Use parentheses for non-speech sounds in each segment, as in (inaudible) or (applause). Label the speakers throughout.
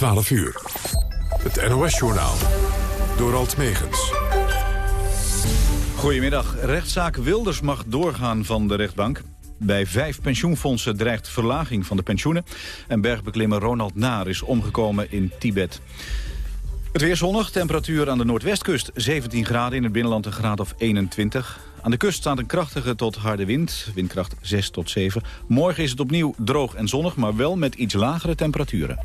Speaker 1: 12 uur. Het NOS-journaal. Door Alt Megens.
Speaker 2: Goedemiddag. Rechtszaak Wilders mag doorgaan van de rechtbank. Bij vijf pensioenfondsen dreigt verlaging van de pensioenen. En bergbeklimmer Ronald Naar is omgekomen in Tibet. Het weer zonnig, temperatuur aan de noordwestkust 17 graden, in het binnenland een graad of 21. Aan de kust staat een krachtige tot harde wind, windkracht 6 tot 7. Morgen is het opnieuw droog en zonnig, maar wel met iets lagere temperaturen.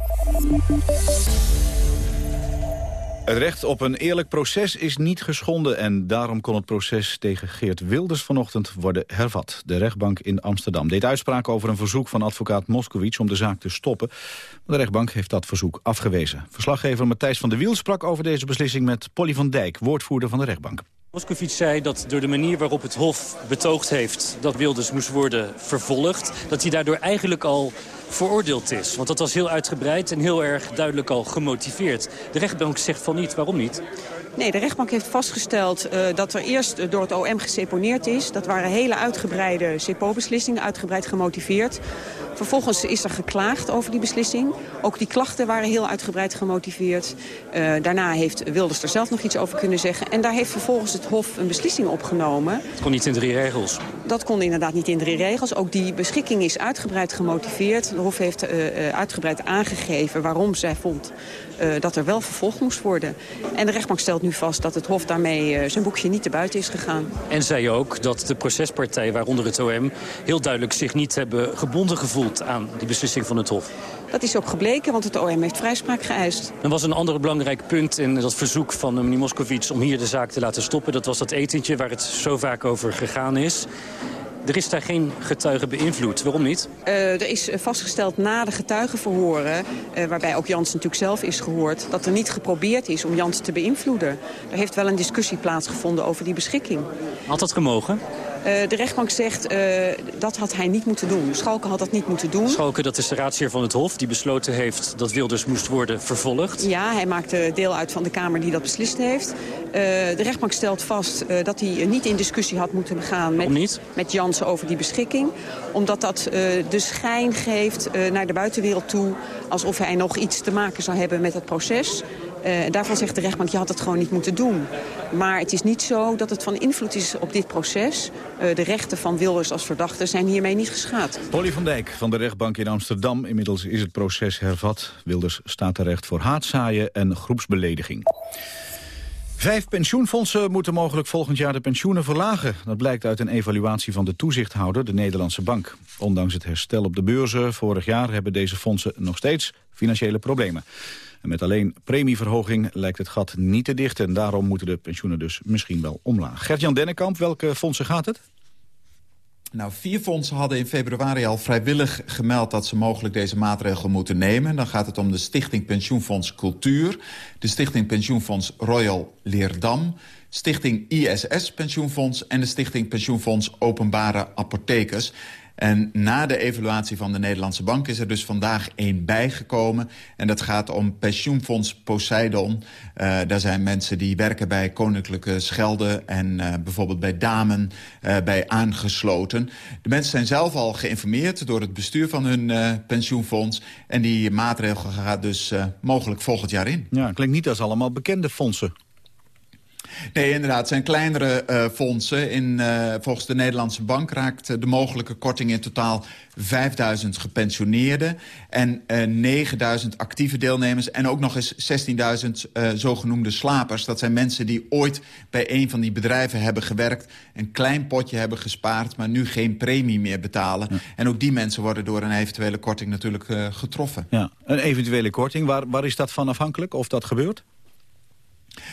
Speaker 2: Het recht op een eerlijk proces is niet geschonden... en daarom kon het proces tegen Geert Wilders vanochtend worden hervat. De rechtbank in Amsterdam deed uitspraak over een verzoek van advocaat Moskowitz... om de zaak te stoppen. De rechtbank heeft dat verzoek afgewezen. Verslaggever Matthijs van der Wiel sprak over deze beslissing... met Polly van Dijk, woordvoerder van de rechtbank.
Speaker 3: Moscovici zei dat door de manier waarop het Hof betoogd heeft... dat Wilders moest worden vervolgd... dat hij daardoor eigenlijk al veroordeeld is. Want dat was heel uitgebreid en heel erg duidelijk al gemotiveerd. De rechtbank zegt van niet. Waarom niet?
Speaker 4: Nee, de rechtbank heeft vastgesteld uh, dat er eerst door het OM geseponeerd is. Dat waren hele uitgebreide CEPO-beslissingen, uitgebreid gemotiveerd. Vervolgens is er geklaagd over die beslissing. Ook die klachten waren heel uitgebreid gemotiveerd. Uh, daarna heeft Wilders er zelf nog iets over kunnen zeggen. En daar heeft vervolgens het Hof een beslissing opgenomen.
Speaker 3: Het kon niet in drie regels?
Speaker 4: Dat kon inderdaad niet in drie regels. Ook die beschikking is uitgebreid gemotiveerd. De Hof heeft uh, uitgebreid aangegeven waarom zij vond uh, dat er wel vervolgd moest worden. En de rechtbank stelt nu vast dat het Hof daarmee zijn boekje niet te buiten is gegaan.
Speaker 3: En zei ook dat de procespartij, waaronder het OM... heel duidelijk zich niet hebben gebonden gevoeld aan die beslissing van het Hof.
Speaker 4: Dat is ook gebleken, want het OM heeft vrijspraak geëist.
Speaker 3: Er was een ander belangrijk punt in dat verzoek van meneer Moskovits... om hier de zaak te laten stoppen. Dat was dat etentje waar het zo vaak over gegaan is. Er is daar geen getuige beïnvloed. Waarom niet?
Speaker 4: Uh, er is vastgesteld na de getuigenverhoren, uh, waarbij ook Jans natuurlijk zelf is gehoord... dat er niet geprobeerd is om Jans te beïnvloeden. Er heeft wel een discussie plaatsgevonden over die beschikking.
Speaker 3: Had dat gemogen?
Speaker 4: Uh, de rechtbank zegt uh, dat had hij niet moeten doen. Schalke had dat niet moeten doen.
Speaker 3: Schalke, dat is de raadsheer van het Hof die besloten heeft dat Wilders moest worden vervolgd.
Speaker 4: Ja, hij maakte deel uit van de Kamer die dat beslist heeft. Uh, de rechtbank stelt vast dat hij niet in discussie had moeten gaan met, met Jansen over die beschikking. Omdat dat de schijn geeft naar de buitenwereld toe alsof hij nog iets te maken zou hebben met het proces. Uh, daarvan zegt de rechtbank, je had het gewoon niet moeten doen. Maar het is niet zo dat het van invloed is op dit proces. Uh, de rechten van Wilders als verdachte zijn hiermee niet geschaad.
Speaker 2: Polly van Dijk van de rechtbank in Amsterdam. Inmiddels is het proces hervat. Wilders staat terecht voor haatzaaien en groepsbelediging. Vijf pensioenfondsen moeten mogelijk volgend jaar de pensioenen verlagen. Dat blijkt uit een evaluatie van de toezichthouder, de Nederlandse Bank. Ondanks het herstel op de beurzen vorig jaar hebben deze fondsen nog steeds financiële problemen. Met alleen premieverhoging lijkt het gat niet te dichten. En daarom moeten de pensioenen dus misschien wel omlaag. Gert-Jan Dennekamp, welke fondsen gaat het?
Speaker 5: Nou, vier fondsen hadden in februari al vrijwillig gemeld... dat ze mogelijk deze maatregel moeten nemen. Dan gaat het om de Stichting Pensioenfonds Cultuur... de Stichting Pensioenfonds Royal Leerdam... Stichting ISS Pensioenfonds en de Stichting Pensioenfonds Openbare Apothekers. En na de evaluatie van de Nederlandse Bank is er dus vandaag één bijgekomen. En dat gaat om pensioenfonds Poseidon. Uh, daar zijn mensen die werken bij Koninklijke Schelden... en uh, bijvoorbeeld bij Damen uh, bij aangesloten. De mensen zijn zelf al geïnformeerd door het bestuur van hun pensioenfonds. En die maatregel gaat dus mogelijk volgend jaar in.
Speaker 2: Ja, klinkt niet als allemaal bekende fondsen.
Speaker 5: Nee, inderdaad. Het zijn kleinere uh, fondsen. In, uh, volgens de Nederlandse Bank raakt de mogelijke korting in totaal 5000 gepensioneerden... en uh, 9000 actieve deelnemers en ook nog eens 16.000 zogenoemde slapers. Dat zijn mensen die ooit bij een van die bedrijven hebben gewerkt... een klein potje hebben gespaard, maar nu geen premie meer betalen. Ja. En ook die mensen worden door een eventuele korting natuurlijk getroffen.
Speaker 2: Ja, een eventuele korting, waar, waar is dat van afhankelijk of dat gebeurt?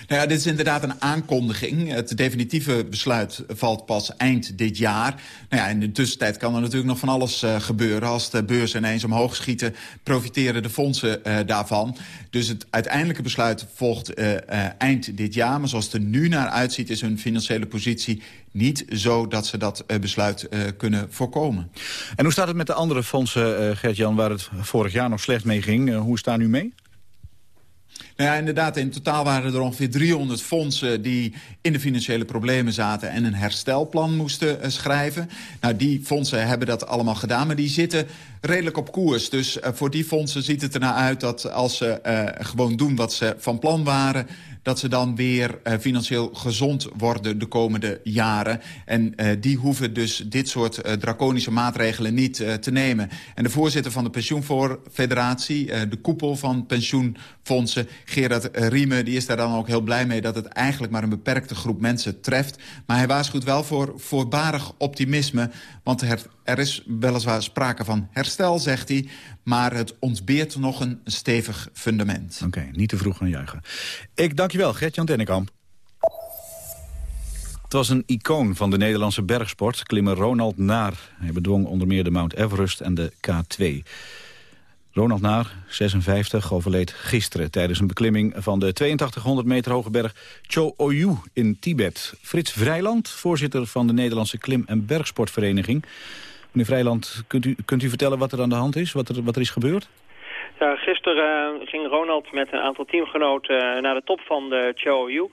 Speaker 5: Nou ja, dit is inderdaad een aankondiging. Het definitieve besluit valt pas eind dit jaar. Nou ja, in de tussentijd kan er natuurlijk nog van alles uh, gebeuren. Als de beurs ineens omhoog schieten, profiteren de fondsen uh, daarvan. Dus het uiteindelijke besluit volgt uh, eind dit jaar. Maar zoals het er nu naar uitziet, is hun financiële positie niet zo dat ze dat besluit kunnen voorkomen.
Speaker 2: En hoe staat het met de andere fondsen, Gert-Jan, waar het vorig jaar nog slecht mee ging? hoe staan nu mee?
Speaker 5: Nou ja, inderdaad, in totaal waren er ongeveer 300 fondsen... die in de financiële problemen zaten en een herstelplan moesten uh, schrijven. Nou, die fondsen hebben dat allemaal gedaan, maar die zitten redelijk op koers. Dus uh, voor die fondsen ziet het ernaar uit dat als ze uh, gewoon doen wat ze van plan waren dat ze dan weer uh, financieel gezond worden de komende jaren. En uh, die hoeven dus dit soort uh, draconische maatregelen niet te nemen. En de voorzitter van de Pensioenfederatie, de koepel van pensioenfondsen... Gerard Riemen, die is daar dan ook heel blij mee... dat het eigenlijk maar een beperkte groep mensen treft. Maar hij waarschuwt wel voor voorbarig optimisme... want er, er is weliswaar sprake van herstel, zegt hij... maar het ontbeert nog een stevig fundament.
Speaker 2: Oké, niet te vroeg gaan juichen. Ik dank je wel, Gert-Jan Dennekamp. Het was een icoon van de Nederlandse bergsport, klimmer Ronald Naar. Hij bedwong onder meer de Mount Everest en de K2. Ronald Naar, 56, overleed gisteren tijdens een beklimming van de 8200 meter hoge berg Cho Oyu in Tibet. Frits Vrijland, voorzitter van de Nederlandse Klim- en Bergsportvereniging. Meneer Vrijland, kunt u, kunt u vertellen wat er aan de hand is, wat er, wat er is gebeurd?
Speaker 6: Ja, gisteren uh, ging Ronald met een aantal teamgenoten uh, naar de top van de Choyu. Uh,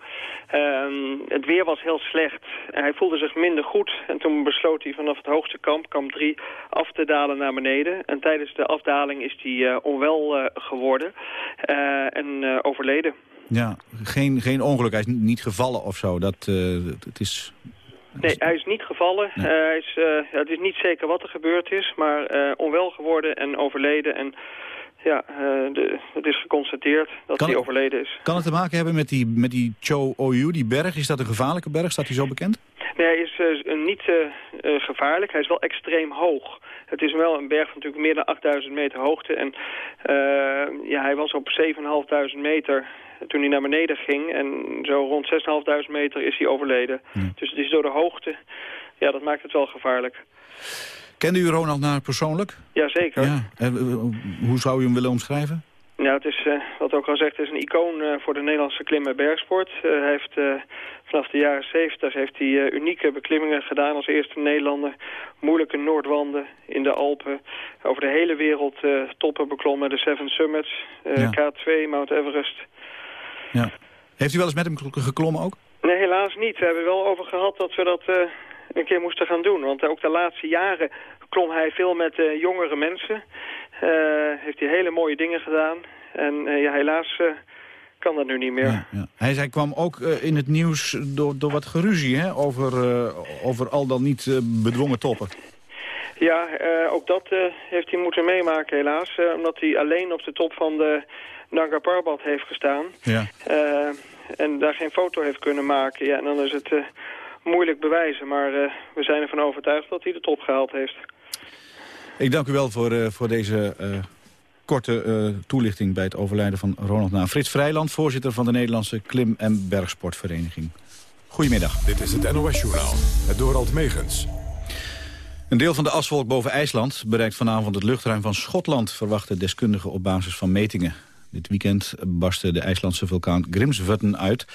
Speaker 6: het weer was heel slecht. Hij voelde zich minder goed. En toen besloot hij vanaf het hoogste kamp, kamp 3, af te dalen naar beneden. En tijdens de afdaling is hij uh, onwel geworden en overleden.
Speaker 2: Ja, geen, geen ongeluk. Hij is niet gevallen of zo. Dat, het is...
Speaker 6: Nee, hij is niet gevallen. Nee. hij is, het is niet zeker wat er gebeurd is, maar onwel geworden en overleden. En ja, de, het is geconstateerd dat hij overleden is.
Speaker 2: Kan het te maken hebben met die, met die Cho Oyu, die berg? Is dat een gevaarlijke berg? Staat hij zo bekend?
Speaker 6: Nee, hij is uh, niet uh, gevaarlijk. Hij is wel extreem hoog. Het is wel een berg van natuurlijk meer dan 8000 meter hoogte. En ja, hij was op 7.500 meter toen hij naar beneden ging. En zo rond 6.500 meter is hij overleden. Ja. Dus het is door de hoogte. Ja, dat maakt het wel gevaarlijk.
Speaker 2: Kende u Ronald Naar persoonlijk?
Speaker 6: Jazeker. Ja.
Speaker 2: En, hoe zou u hem willen omschrijven?
Speaker 6: Nou, het is, uh, wat ook al zegt, is een icoon uh, voor de Nederlandse klim- en bergsport. Uh, hij heeft vanaf de jaren 70 heeft hij unieke beklimmingen gedaan als eerste Nederlander. Moeilijke Noordwanden in de Alpen. Over de hele wereld toppen beklommen. De Seven Summits, ja. K2, Mount Everest.
Speaker 2: Ja. Heeft u wel eens met hem geklommen ook?
Speaker 6: Nee, helaas niet. We hebben wel over gehad dat we dat een keer moesten gaan doen. Want ook de laatste jaren klom hij veel met uh, jongere mensen. Uh, heeft hij hele mooie dingen gedaan. En uh, ja, helaas kan dat nu niet meer. Ja,
Speaker 2: ja. Hij, hij kwam ook in het nieuws door, door wat geruzie hè? Over, over al dan niet bedwongen toppen.
Speaker 6: Ja, ook dat heeft hij moeten meemaken helaas. omdat hij alleen op de top van de Nanga Parbat heeft gestaan. Ja. en daar geen foto heeft kunnen maken. Ja, en dan is het moeilijk bewijzen. Maar uh, we zijn ervan overtuigd dat hij de top gehaald heeft.
Speaker 2: Ik dank u wel voor, uh, voor deze uh, korte toelichting bij het overlijden van Ronald Na. Frits Vrijland, voorzitter van de Nederlandse Klim- en Bergsportvereniging. Goedemiddag.
Speaker 1: Dit is het NOS-journaal, het Dorald Megens.
Speaker 2: Een deel van de aswolk boven IJsland bereikt vanavond het luchtruim van Schotland... verwachten deskundigen op basis van metingen. Dit weekend barstte de IJslandse vulkaan Grimsvötn uit.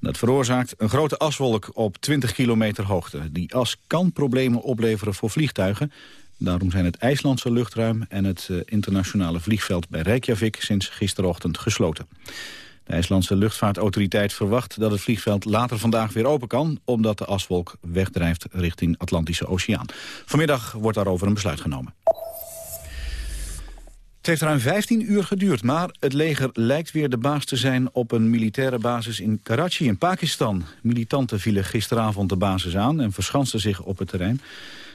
Speaker 2: Dat veroorzaakt een grote aswolk op 20 kilometer hoogte. Die as kan problemen opleveren voor vliegtuigen. Daarom zijn het IJslandse luchtruim en het eh, internationale vliegveld bij Reykjavik sinds gisterochtend gesloten. De IJslandse luchtvaartautoriteit verwacht dat het vliegveld later vandaag weer open kan... omdat de aswolk wegdrijft richting Atlantische Oceaan. Vanmiddag wordt daarover een besluit genomen. Het heeft ruim 15 uur geduurd, maar het leger lijkt weer de baas te zijn op een militaire basis in Karachi in Pakistan. Militanten vielen gisteravond de basis aan en verschansten zich op het terrein.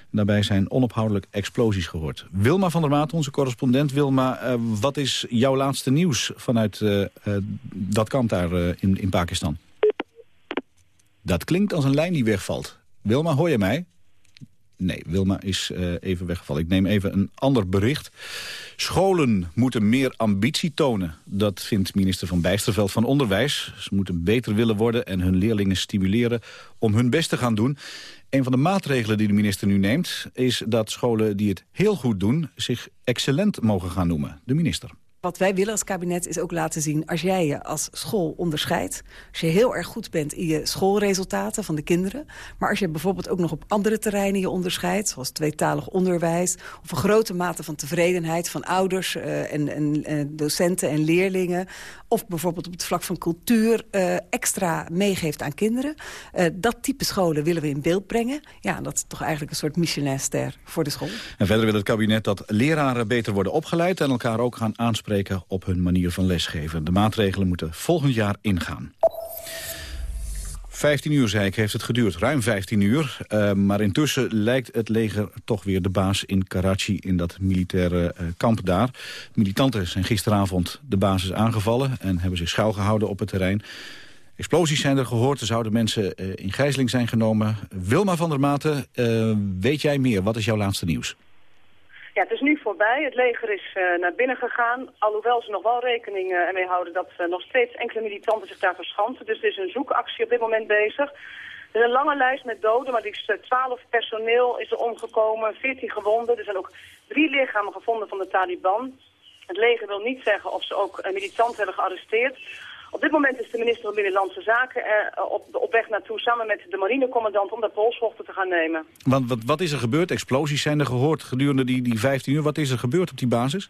Speaker 2: Daarbij zijn onophoudelijk explosies gehoord. Wilma van der Maat, onze correspondent. Wilma, uh, wat is jouw laatste nieuws vanuit uh, uh, dat kamp daar in, in Pakistan? Dat klinkt als een lijn die wegvalt. Wilma, hoor je mij? Nee, Wilma is uh, even weggevallen. Ik neem even een ander bericht. Scholen moeten meer ambitie tonen. Dat vindt minister Van Bijsterveld van Onderwijs. Ze moeten beter willen worden en hun leerlingen stimuleren om hun best te gaan doen. Een van de maatregelen die de minister nu neemt... is dat scholen die het heel goed doen zich excellent mogen gaan noemen. De minister.
Speaker 7: Wat wij willen als kabinet is ook laten zien... als jij je als school onderscheidt... als je heel erg goed bent in je schoolresultaten van de kinderen... maar als je bijvoorbeeld ook nog op andere terreinen je onderscheidt... zoals tweetalig onderwijs... of een grote mate van tevredenheid van ouders uh, en, en uh, docenten en leerlingen... of bijvoorbeeld op het vlak van cultuur uh, extra meegeeft aan kinderen. dat type scholen willen we in beeld brengen. Ja, dat is toch eigenlijk een soort Michelin-ster voor de school.
Speaker 2: En verder wil het kabinet dat leraren beter worden opgeleid... en elkaar ook gaan aanspreken op hun manier van lesgeven. De maatregelen moeten volgend jaar ingaan. 15 uur, zei ik, heeft het geduurd. Ruim 15 uur. Uh, maar intussen lijkt het leger toch weer de baas in Karachi... in dat militaire uh, kamp daar. Militanten zijn gisteravond de basis aangevallen... en hebben zich schuilgehouden op het terrein. Explosies zijn er gehoord. Er zouden mensen uh, in gijzeling zijn genomen. Wilma van der Maten, weet jij meer? Wat is jouw laatste nieuws?
Speaker 8: Ja, het is nu voorbij. Het leger is uh, naar binnen gegaan. Alhoewel ze nog wel rekening uh, ermee houden dat uh, nog steeds enkele militanten zich daar verschansen. Dus er is een zoekactie op dit moment bezig. Er is een lange lijst met doden, maar liefst 12 personeel is er omgekomen, 14 gewonden. Er zijn ook drie lichamen gevonden van de Taliban. Het leger wil niet zeggen of ze ook militanten hebben gearresteerd. Op dit moment is de minister van Binnenlandse Zaken er op, op weg naartoe samen met de marinecommandant om de polshoogte te gaan nemen.
Speaker 2: Want wat, wat is er gebeurd? Explosies zijn er gehoord gedurende die, die 15 uur. Wat is er gebeurd op die basis?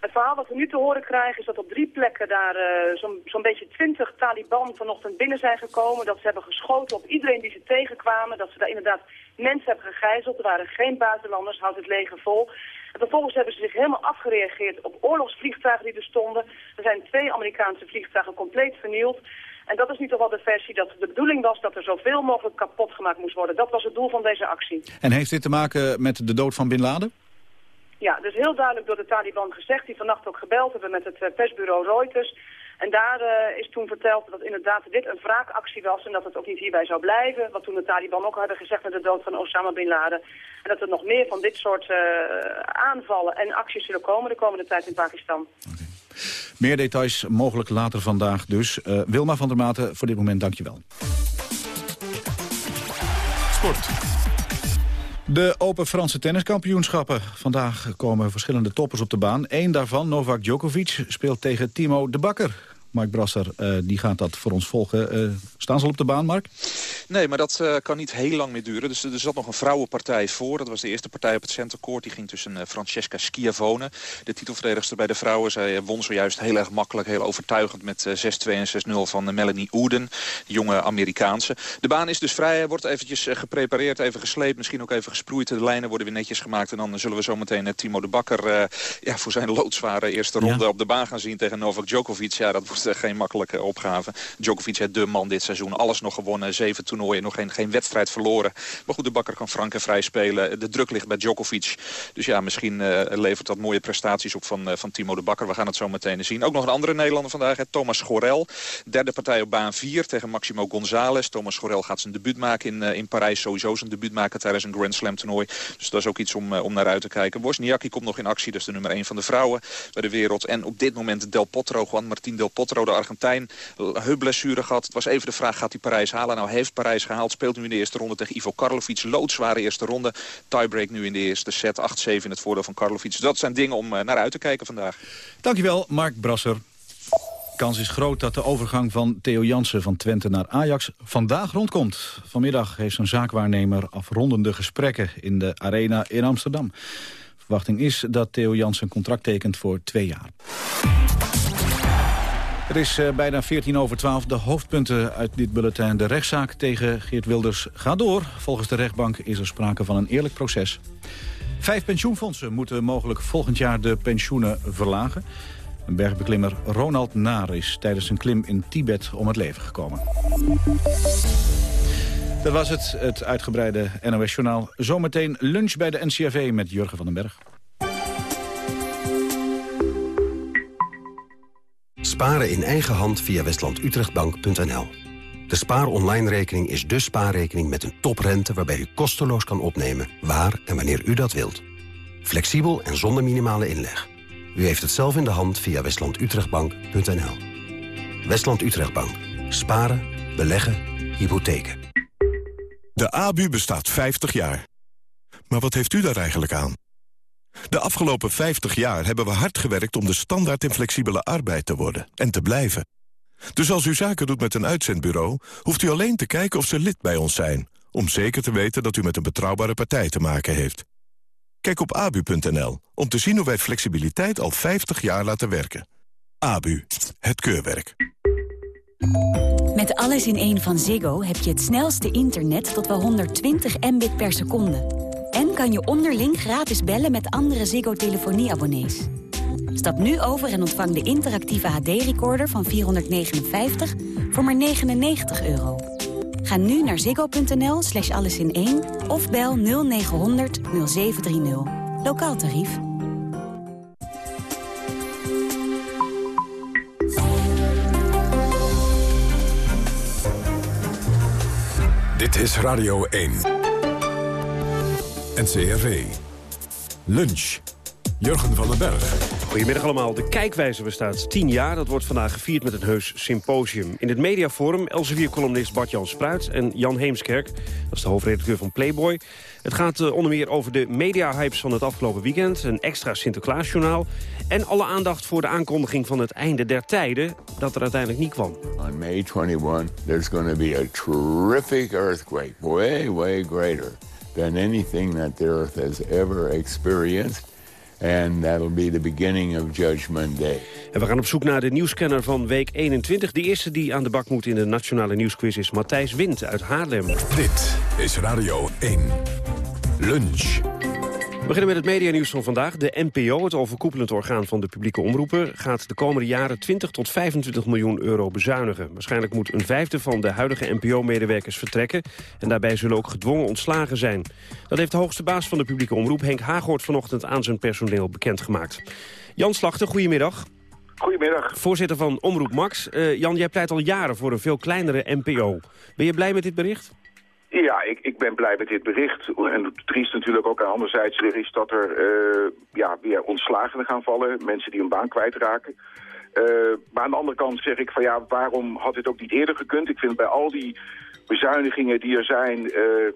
Speaker 8: Het verhaal wat we nu te horen krijgen is dat op drie plekken daar uh, zo'n zo beetje twintig Taliban vanochtend binnen zijn gekomen. Dat ze hebben geschoten op iedereen die ze tegenkwamen. Dat ze daar inderdaad mensen hebben gegijzeld. Er waren geen buitenlanders, houdt het leger vol. En vervolgens hebben ze zich helemaal afgereageerd op oorlogsvliegtuigen die er stonden. Er zijn twee Amerikaanse vliegtuigen compleet vernield. En dat is nu toch wel de versie dat de bedoeling was dat er zoveel mogelijk kapot gemaakt moest worden. Dat was het doel van deze actie.
Speaker 2: En heeft dit te maken met de dood van Bin Laden?
Speaker 8: Ja, dus heel duidelijk door de Taliban gezegd, die vannacht ook gebeld hebben met het eh, persbureau Reuters. En daar uh, is toen verteld dat inderdaad dit een wraakactie was en dat het ook niet hierbij zou blijven. Wat toen de Taliban ook hadden gezegd met de dood van Osama Bin Laden. En dat er nog meer van dit soort uh, aanvallen en acties zullen komen de komende tijd in Pakistan. Okay.
Speaker 2: Meer details mogelijk later vandaag dus. Uh, Wilma van der Maten, voor dit moment dankjewel. Sport. De Open Franse tenniskampioenschappen. Vandaag komen verschillende toppers op de baan. Eén daarvan, Novak Djokovic, speelt tegen Timo de Bakker. Mark Brasser, uh, die gaat dat voor ons volgen. Uh, staan ze al op de baan, Mark?
Speaker 9: Nee, maar dat uh, kan niet heel lang meer duren. Dus er zat nog een vrouwenpartij voor. Dat was de eerste partij op het centercourt. Die ging tussen Francesca Schiavone, de titelverdedigster bij de vrouwen. Zij won zojuist heel erg makkelijk, heel overtuigend met 6-2 en 6-0 van Melanie Ouden, de jonge Amerikaanse. De baan is dus vrij. Hij wordt eventjes geprepareerd, even gesleept, misschien ook even gesproeid. De lijnen worden weer netjes gemaakt. En dan zullen we zometeen Timo de Bakker ja, voor zijn loodzware eerste ronde ja. op de baan gaan zien tegen Novak Djokovic. Ja, dat wordt geen makkelijke opgave. Djokovic heeft de man dit seizoen. Alles nog gewonnen. Zeven toernooien. Nog geen, geen wedstrijd verloren. Maar goed, de bakker kan frank en vrij spelen. De druk ligt bij Djokovic. Dus ja, misschien uh, levert dat mooie prestaties op van, uh, van Timo de Bakker. We gaan het zo meteen zien. Ook nog een andere Nederlander vandaag. Hè, Thomas Gorel. Derde partij op baan 4 tegen Maximo González. Thomas Gorel gaat zijn debuut maken in, in Parijs. Sowieso zijn debuut maken tijdens een Grand Slam toernooi. Dus dat is ook iets om, om naar uit te kijken. Wozniacki komt nog in actie. Is de nummer 1 van de vrouwen bij de wereld. En op dit moment Del Potro, Juan Martín Del Potro, de Argentijn. Heupblessure gehad. Het was even de vraag, gaat hij Parijs halen? Nou, heeft Parijs gehaald. Speelt nu in de eerste ronde tegen Ivo Karlovic. Loodzware eerste ronde. Tiebreak nu in de eerste set. 8-7 in het voordeel van Karlovic. Dat zijn dingen om naar uit te kijken vandaag.
Speaker 2: Dankjewel, Mark Brasser. Kans is groot dat de overgang van Theo Jansen van Twente naar Ajax vandaag rondkomt. Vanmiddag heeft zijn zaakwaarnemer afrondende gesprekken in de Arena in Amsterdam. Verwachting is dat Theo Jansen contract tekent voor twee jaar. Het is uh, bijna 14 over 12. De hoofdpunten uit dit bulletin. De rechtszaak tegen Geert Wilders gaat door. Volgens de rechtbank is er sprake van een eerlijk proces. Vijf pensioenfondsen moeten mogelijk volgend jaar de pensioenen verlagen. Een bergbeklimmer Ronald Naar is tijdens een klim in Tibet om het leven gekomen. Dat was het, het uitgebreide NOS-journaal. Zometeen lunch bij de NCRV met Jurgen van den Berg.
Speaker 10: Sparen in eigen hand via westlandutrechtbank.nl. De Spaar Online rekening is de spaarrekening met een toprente... waarbij u kosteloos kan opnemen waar en wanneer u dat wilt. Flexibel en zonder minimale inleg. U heeft het zelf in de hand via westlandutrechtbank.nl. Westland Utrechtbank. Sparen, beleggen, hypotheken.
Speaker 11: De ABU bestaat 50 jaar. Maar wat heeft u daar eigenlijk aan? De afgelopen 50 jaar hebben we hard gewerkt om de standaard in flexibele arbeid te worden en te blijven. Dus als u zaken doet met een uitzendbureau, hoeft u alleen te kijken of ze lid bij ons zijn, om zeker te weten dat u met een betrouwbare partij te maken heeft. Kijk op abu.nl om te zien hoe wij flexibiliteit al 50 jaar laten werken. ABU, het keurwerk.
Speaker 12: Met alles in één van Ziggo heb je het snelste internet tot wel 120 mbit per seconde. Kan je onderling gratis bellen met andere Ziggo-telefonieabonnees. Stap nu over en ontvang de interactieve HD-recorder van 459 voor maar 99 euro. Ga nu naar ziggo.nl slash alles in 1 of bel 0900 0730. Lokaal tarief.
Speaker 1: Dit is Radio 1. NCRV. Lunch. Jurgen van den Berg.
Speaker 13: Goedemiddag allemaal. De kijkwijze bestaat 10 jaar. Dat wordt vandaag gevierd met een heus symposium. In het mediaforum Elsevier-columnist Bart-Jan Spruit en Jan Heemskerk. Dat is de hoofdredacteur van Playboy. Het gaat uh, onder meer over de media-hypes van het afgelopen weekend. Een extra Sinterklaasjournaal. En alle aandacht voor de aankondiging van het einde der tijden. Dat er uiteindelijk niet kwam.
Speaker 14: On May 21, there's going to be a terrific earthquake. Way, way greater than anything that the earth has ever experienced. And that'll be the beginning of Judgment Day.
Speaker 13: En we gaan op zoek naar de nieuwscanner van week 21. De eerste die aan de bak moet in de Nationale Nieuwsquiz is Matthijs Wind uit Haarlem.
Speaker 1: Dit is Radio 1. Lunch.
Speaker 13: We beginnen met het medianieuws van vandaag. De NPO, het overkoepelend orgaan van de publieke omroepen... gaat de komende jaren 20 tot 25 miljoen euro bezuinigen. Waarschijnlijk moet een vijfde van de huidige NPO-medewerkers vertrekken... en daarbij zullen ook gedwongen ontslagen zijn. Dat heeft de hoogste baas van de publieke omroep... Henk Haaghoort vanochtend aan zijn personeel bekendgemaakt. Jan Slachter, goedemiddag.
Speaker 15: Goedemiddag.
Speaker 13: Voorzitter van Omroep Max. Uh, Jan, jij pleit al jaren voor een veel kleinere NPO. Ben je blij met dit bericht?
Speaker 15: Ja, ik, ik ben blij met dit bericht. En het triest natuurlijk ook aan anderzijds is dat er uh, ja, weer ontslagen gaan vallen. Mensen die hun baan kwijtraken. Uh, maar aan de andere kant zeg ik van ja, waarom had dit ook niet eerder gekund? Ik vind bij al die bezuinigingen die er zijn... Uh,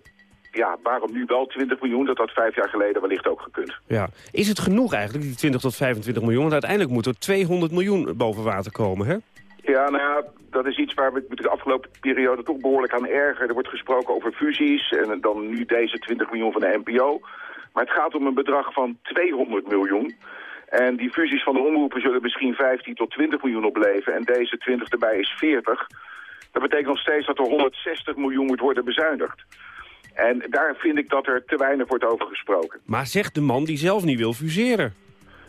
Speaker 15: ja, waarom nu wel 20 miljoen? Dat had vijf jaar geleden wellicht ook gekund.
Speaker 13: Ja. Is het genoeg eigenlijk, die 20 tot 25 miljoen? Want uiteindelijk moet er 200 miljoen boven water komen, hè?
Speaker 15: Ja, nou ja, dat is iets waar we de afgelopen periode toch behoorlijk aan ergeren. Er wordt gesproken over fusies en dan nu deze 20 miljoen van de NPO. Maar het gaat om een bedrag van 200 miljoen. En die fusies van de omroepen zullen misschien 15 tot 20 miljoen opleveren. En deze 20 erbij is 40. Dat betekent nog steeds dat er 160 miljoen moet worden bezuinigd. En daar vind ik dat er te weinig wordt over gesproken.
Speaker 13: Maar zegt de man die zelf niet wil fuseren.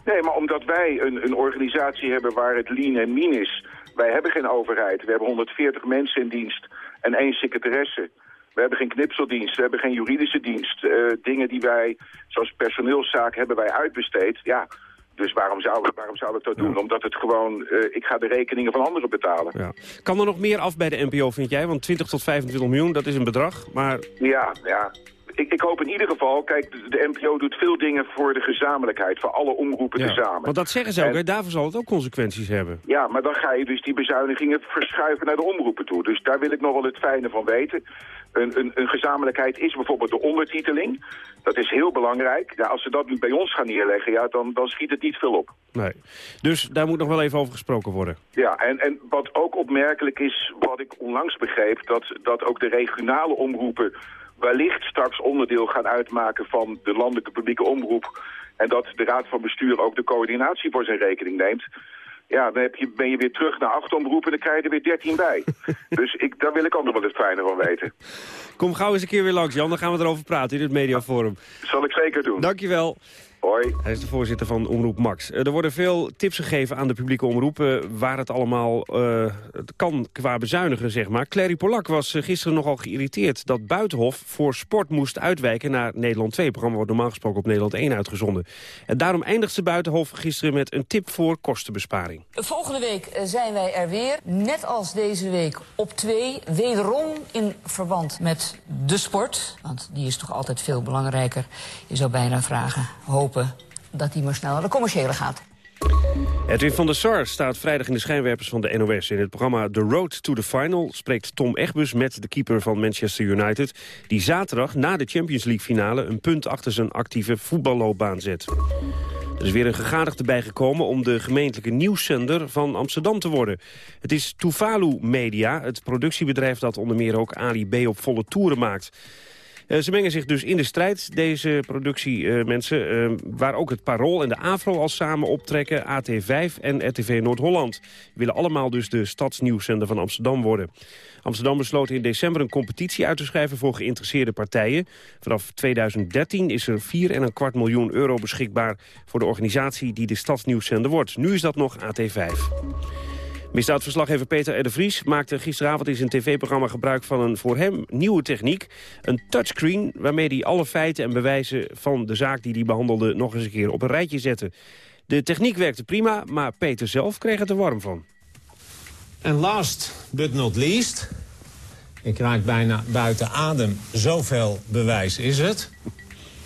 Speaker 15: Nee, maar omdat wij een, een organisatie hebben waar het lean en mean is... Wij hebben geen overheid. We hebben 140 mensen in dienst en één secretaresse. We hebben geen knipseldienst, we hebben geen juridische dienst. Uh, dingen die wij, zoals personeelszaken, hebben wij uitbesteed. Ja, dus waarom zou, waarom zou ik dat doen? Omdat het gewoon, uh, ik ga de rekeningen van anderen betalen.
Speaker 13: Ja. Kan er nog meer af bij de NPO, vind jij? Want 20 tot 25 miljoen, dat is een bedrag, maar...
Speaker 15: Ja, ja ik, ik, hoop in ieder geval, kijk, de, NPO doet veel dingen voor de gezamenlijkheid, voor alle omroepen tezamen.
Speaker 13: Want dat zeggen ze ook, daarvoor zal het ook consequenties hebben.
Speaker 15: Ja, maar dan ga je dus die bezuinigingen verschuiven naar de omroepen toe. Dus daar wil ik nog wel het fijne van weten. Een, een, een gezamenlijkheid is bijvoorbeeld de ondertiteling. Dat is heel belangrijk. Ja, als ze dat nu bij ons gaan neerleggen, ja, dan, dan schiet het niet veel op.
Speaker 13: Nee. Dus daar moet nog wel even over gesproken worden.
Speaker 15: Ja, en, en wat ook opmerkelijk is, wat ik onlangs begreep... dat, dat ook de regionale omroepen wellicht straks onderdeel gaan uitmaken van de landelijke publieke omroep... en dat de Raad van Bestuur ook de coördinatie voor zijn rekening neemt... Ja, dan heb je, ben je weer terug naar acht omroepen en dan krijg je er weer dertien bij. (laughs) dus ik, daar wil ik ook nog wel het fijner van weten.
Speaker 13: Kom gauw eens een keer weer langs, Jan. Dan gaan we erover praten in het mediaforum.
Speaker 15: zal ik zeker doen.
Speaker 13: Dankjewel.
Speaker 15: Hoi.
Speaker 13: Hij is de voorzitter van Omroep Max. Eh, er worden veel tips gegeven aan de publieke omroepen... waar het allemaal uh, kan qua bezuinigen, zeg maar. Clary Polak was eh, gisteren nogal geïrriteerd... dat Buitenhof voor sport moest uitwijken naar Nederland 2. Het programma wordt normaal gesproken op Nederland 1 uitgezonden. En daarom eindigt ze Buitenhof gisteren met een tip voor kostenbesparing.
Speaker 16: Volgende week zijn wij er weer. Net als deze week op 2. Wederom in verband met de sport. Want die is toch altijd veel belangrijker. Je zou bijna vragen... Hoop dat hij maar snel naar de commerciële gaat.
Speaker 13: Edwin van der Sar staat vrijdag in de schijnwerpers van de NOS. In het programma The Road to the Final spreekt Tom Egbus met de keeper van Manchester United... die zaterdag na de Champions League finale een punt achter zijn actieve voetballoopbaan zet. Er is weer een gegadigde bijgekomen om de gemeentelijke nieuwszender van Amsterdam te worden. Het is Tuvalu Media, het productiebedrijf dat onder meer ook Ali B op volle toeren maakt. Uh, ze mengen zich dus in de strijd, deze productiemensen... Uh, waar ook het Parool en de AVRO al samen optrekken... AT5 en RTV Noord-Holland. willen allemaal dus de stadsnieuwszender van Amsterdam worden. Amsterdam besloot in december een competitie uit te schrijven... voor geïnteresseerde partijen. Vanaf 2013 is er 4,25 miljoen euro beschikbaar... voor de organisatie die de stadsnieuwszender wordt. Nu is dat nog AT5. Misdaadverslaggever Peter R. de Vries maakte gisteravond in zijn tv-programma gebruik van een voor hem nieuwe techniek. Een touchscreen waarmee hij alle feiten en bewijzen van de zaak die hij behandelde nog eens een keer op een rijtje zette. De techniek werkte prima, maar Peter zelf kreeg het er warm van.
Speaker 17: En last but not least, ik raak bijna buiten adem, zoveel bewijs is het.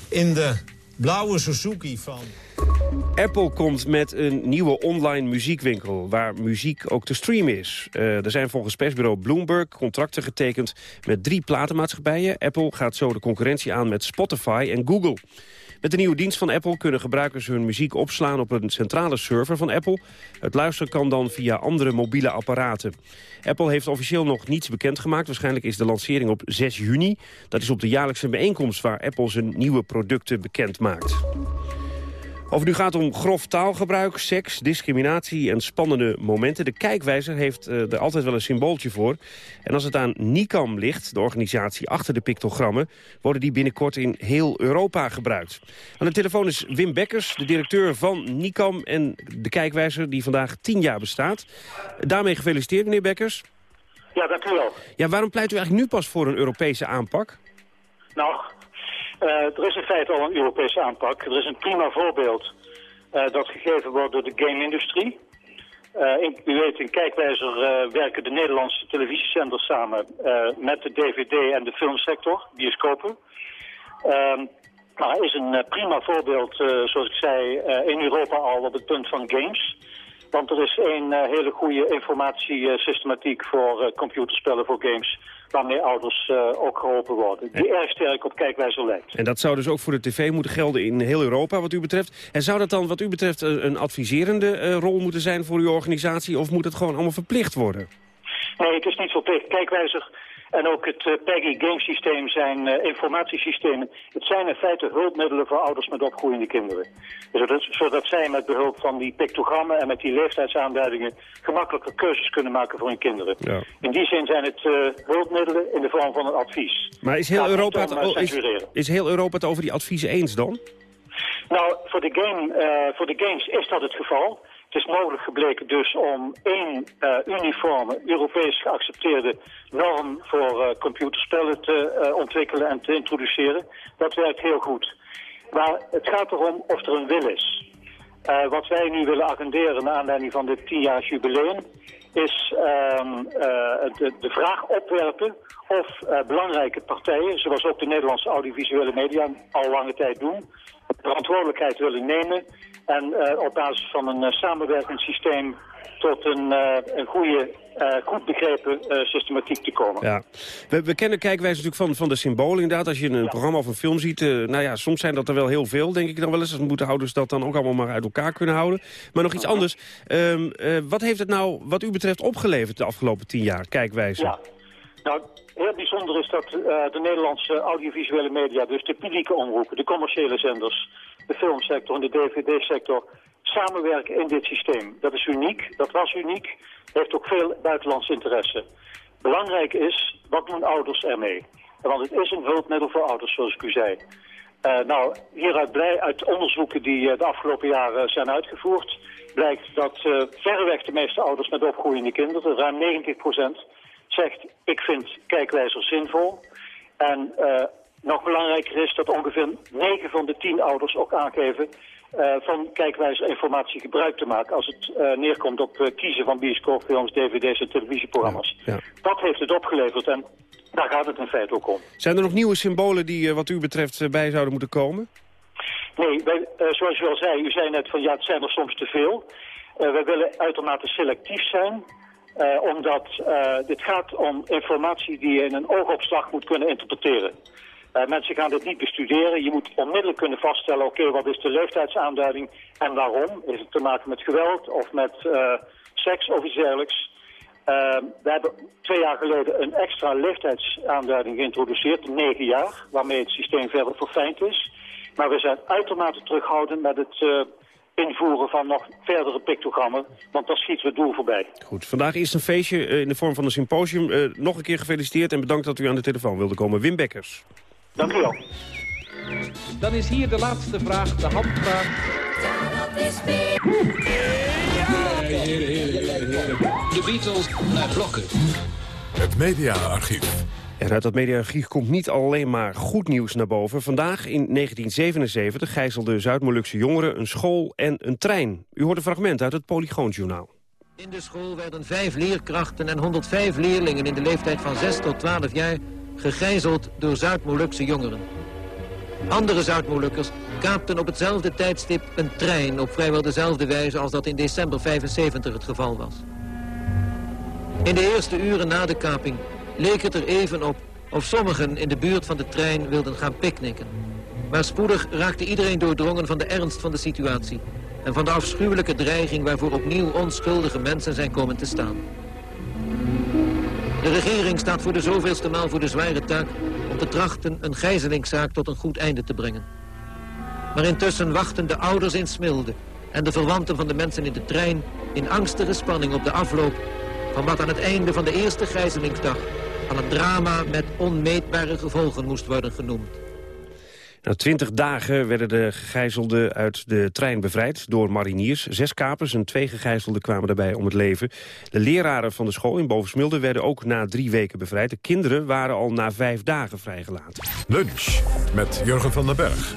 Speaker 17: In de blauwe Suzuki van...
Speaker 13: Apple komt met een nieuwe online muziekwinkel... waar muziek ook te streamen is. Uh, er zijn volgens persbureau Bloomberg contracten getekend... met drie platenmaatschappijen. Apple gaat zo de concurrentie aan met Spotify en Google. Met de nieuwe dienst van Apple kunnen gebruikers hun muziek opslaan op een centrale server van Apple. Het luisteren kan dan via andere mobiele apparaten. Apple heeft officieel nog niets bekendgemaakt. Waarschijnlijk is de lancering op 6 juni. Dat is op de jaarlijkse bijeenkomst waar Apple zijn nieuwe producten bekend maakt. Of het nu gaat om grof taalgebruik, seks, discriminatie en spannende momenten. De kijkwijzer heeft uh, er altijd wel een symbooltje voor. En als het aan NICAM ligt, de organisatie achter de pictogrammen... worden die binnenkort in heel Europa gebruikt. Aan de telefoon is Wim Bekkers, de directeur van NICAM... en de kijkwijzer die vandaag tien jaar bestaat. Daarmee gefeliciteerd, meneer Bekkers.
Speaker 18: Ja, dank u wel.
Speaker 13: Ja, waarom pleit u eigenlijk nu pas voor een Europese aanpak?
Speaker 18: Nou, er is in feite al een Europese aanpak. Er is een prima voorbeeld uh, dat gegeven wordt door de game-industrie. Uh, u weet, in Kijkwijzer werken de Nederlandse televisiezenders samen met de dvd- en de filmsector, bioscopen. Ehm, maar is een prima voorbeeld, zoals ik zei, in Europa al op het punt van games. Want er is een hele goede informatiesystematiek voor computerspellen, voor games waarmee ouders uh, ook geholpen worden. Die erg sterk op kijkwijzer lijkt.
Speaker 13: En dat zou dus ook voor de tv moeten gelden in heel Europa wat u betreft. En zou dat dan wat u betreft een adviserende uh, rol moeten zijn voor uw organisatie... of moet het gewoon allemaal verplicht worden?
Speaker 18: Nee, het is niet verplicht. Kijkwijzer en ook het uh, PEGI gamesysteem zijn uh, informatiesystemen. Het zijn in feite hulpmiddelen voor ouders met opgroeiende kinderen. Zodat, zodat zij met behulp van die pictogrammen en met die leeftijdsaanduidingen gemakkelijker keuzes kunnen maken voor hun kinderen. Ja. In die zin zijn het uh, hulpmiddelen in de vorm van een advies.
Speaker 13: Maar is heel, Europa het, is, is heel Europa het over die adviezen eens dan?
Speaker 18: Nou, voor de, game, voor de games is dat het geval. Het is mogelijk gebleken dus om één uh, uniforme, Europees geaccepteerde norm voor uh, computerspellen te uh, ontwikkelen en te introduceren. Dat werkt heel goed. Maar het gaat erom of er een wil is. wat wij nu willen agenderen naar aanleiding van dit tienjaars jubileum is ehm, de, vraag opwerpen of belangrijke partijen, zoals ook de Nederlandse audiovisuele media al lange tijd doen, verantwoordelijkheid willen nemen en uh, op basis van een uh, samenwerkingssysteem tot een, uh, een goede, goed begrepen systematiek te komen.
Speaker 13: Ja. We, we kennen kijkwijze natuurlijk van, van de symbolen inderdaad. Als je een ja. programma of een film ziet, nou ja, soms zijn dat er wel heel veel, denk ik dan wel eens. Dan moeten ouders dat dan ook allemaal maar uit elkaar kunnen houden. Maar nog iets anders. Um, wat heeft het nou, wat u betreft, opgeleverd de afgelopen tien jaar, kijkwijze?
Speaker 18: Ja, nou, heel bijzonder is dat de Nederlandse audiovisuele media, dus de publieke omroepen, de commerciële zenders de filmsector en de dvd-sector samenwerken in dit systeem. Dat is uniek, dat was uniek, heeft ook veel buitenlands interesse. Belangrijk is, wat doen ouders ermee? Want het is een hulpmiddel voor ouders, zoals ik u zei. Uh, nou, hieruit blij, uit onderzoeken die uh, de afgelopen jaren zijn uitgevoerd... blijkt dat verreweg de meeste ouders met opgroeiende kinderen, ruim 90%, zegt... ik vind kijkwijzer zinvol. En nog belangrijker is dat ongeveer 9 van de 10 ouders ook aangeven uh, van kijkwijze informatie gebruik te maken als het uh, neerkomt op kiezen van bioscoopfilms, dvd's en televisieprogramma's. Ja, ja. Dat heeft het opgeleverd en daar gaat het in feite ook om.
Speaker 13: Zijn er nog nieuwe symbolen die wat u betreft bij zouden moeten komen?
Speaker 18: Nee, wij, zoals u al zei, u zei net van ja, het zijn er soms te veel. we willen uitermate selectief zijn. Omdat dit gaat om informatie die je in een oogopslag moet kunnen interpreteren. mensen gaan dit niet bestuderen. Je moet onmiddellijk kunnen vaststellen, oké, wat is de leeftijdsaanduiding en waarom? Is het te maken met geweld of met seks of iets dergelijks? Uh, we hebben twee jaar geleden een extra leeftijdsaanduiding geïntroduceerd, negen jaar, waarmee het systeem verder verfijnd is. Maar we zijn uitermate terughoudend met het uh, invoeren van nog verdere pictogrammen, want dan schieten we het doel voorbij.
Speaker 13: Goed, vandaag is een feestje uh, in de vorm van een symposium. Uh, nog een keer gefeliciteerd en bedankt dat u aan de telefoon wilde komen. Wim Bekkers.
Speaker 18: Dank u wel.
Speaker 19: Dan is hier de laatste vraag, de handvraag.
Speaker 1: De Beatles naar blokken. Het mediaarchief.
Speaker 13: En uit dat mediaarchief komt niet alleen maar goed nieuws naar boven. Vandaag in 1977 gijzelden Zuid-Molukse jongeren een school en een trein. U hoort een fragment uit het Polygoonjournaal.
Speaker 20: In de school werden vijf leerkrachten en 105 leerlingen in de leeftijd van 6 tot 12 jaar gegijzeld door Zuid-Molukse jongeren. Andere Zuid-Molukkers kaapten op hetzelfde tijdstip een trein... op vrijwel dezelfde wijze als dat in december 75 het geval was. In de eerste uren na de kaping leek het er even op... of sommigen in de buurt van de trein wilden gaan picknicken. Maar spoedig raakte iedereen doordrongen van de ernst van de situatie... en van de afschuwelijke dreiging waarvoor opnieuw onschuldige mensen zijn komen te staan. De regering staat voor de zoveelste maal voor de zware taak om te trachten een gijzelingszaak tot een goed einde te brengen. Maar intussen wachten de ouders in Smilde en de verwanten van de mensen in de trein in angstige spanning op de afloop van wat aan het einde van de eerste gijzelingsdag al een drama met onmeetbare gevolgen moest worden genoemd.
Speaker 13: Na twintig dagen werden de gegijzelden uit de trein bevrijd door mariniers. Zes kapers en twee gegijzelden kwamen daarbij om het leven. De leraren van de school in Bovensmilde werden ook na drie weken bevrijd. De kinderen waren al na vijf dagen vrijgelaten.
Speaker 1: Lunch met Jurgen van den Berg.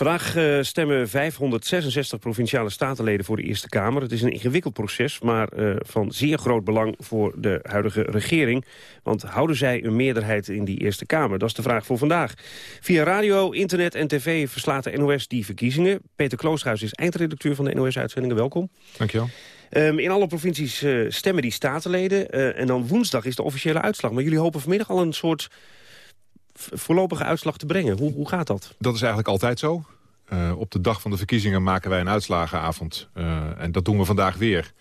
Speaker 13: Vandaag uh, stemmen 566 provinciale statenleden voor de Eerste Kamer. Het is een ingewikkeld proces, maar uh, van zeer groot belang voor de huidige regering. Want houden zij een meerderheid in die Eerste Kamer? Dat is de vraag voor vandaag. Via radio, internet en tv verslaat de NOS die verkiezingen. Peter Klooshuis is eindredacteur van de NOS-uitzendingen. Welkom.
Speaker 21: Dankjewel.
Speaker 13: Um, in alle provincies uh, stemmen die statenleden. en dan woensdag is de officiële uitslag. Maar jullie hopen vanmiddag al een soort voorlopige uitslag te brengen. Hoe, hoe gaat dat?
Speaker 21: Dat is eigenlijk altijd zo. Uh, op de dag van de verkiezingen maken wij een uitslagenavond. Uh, en dat doen we vandaag weer.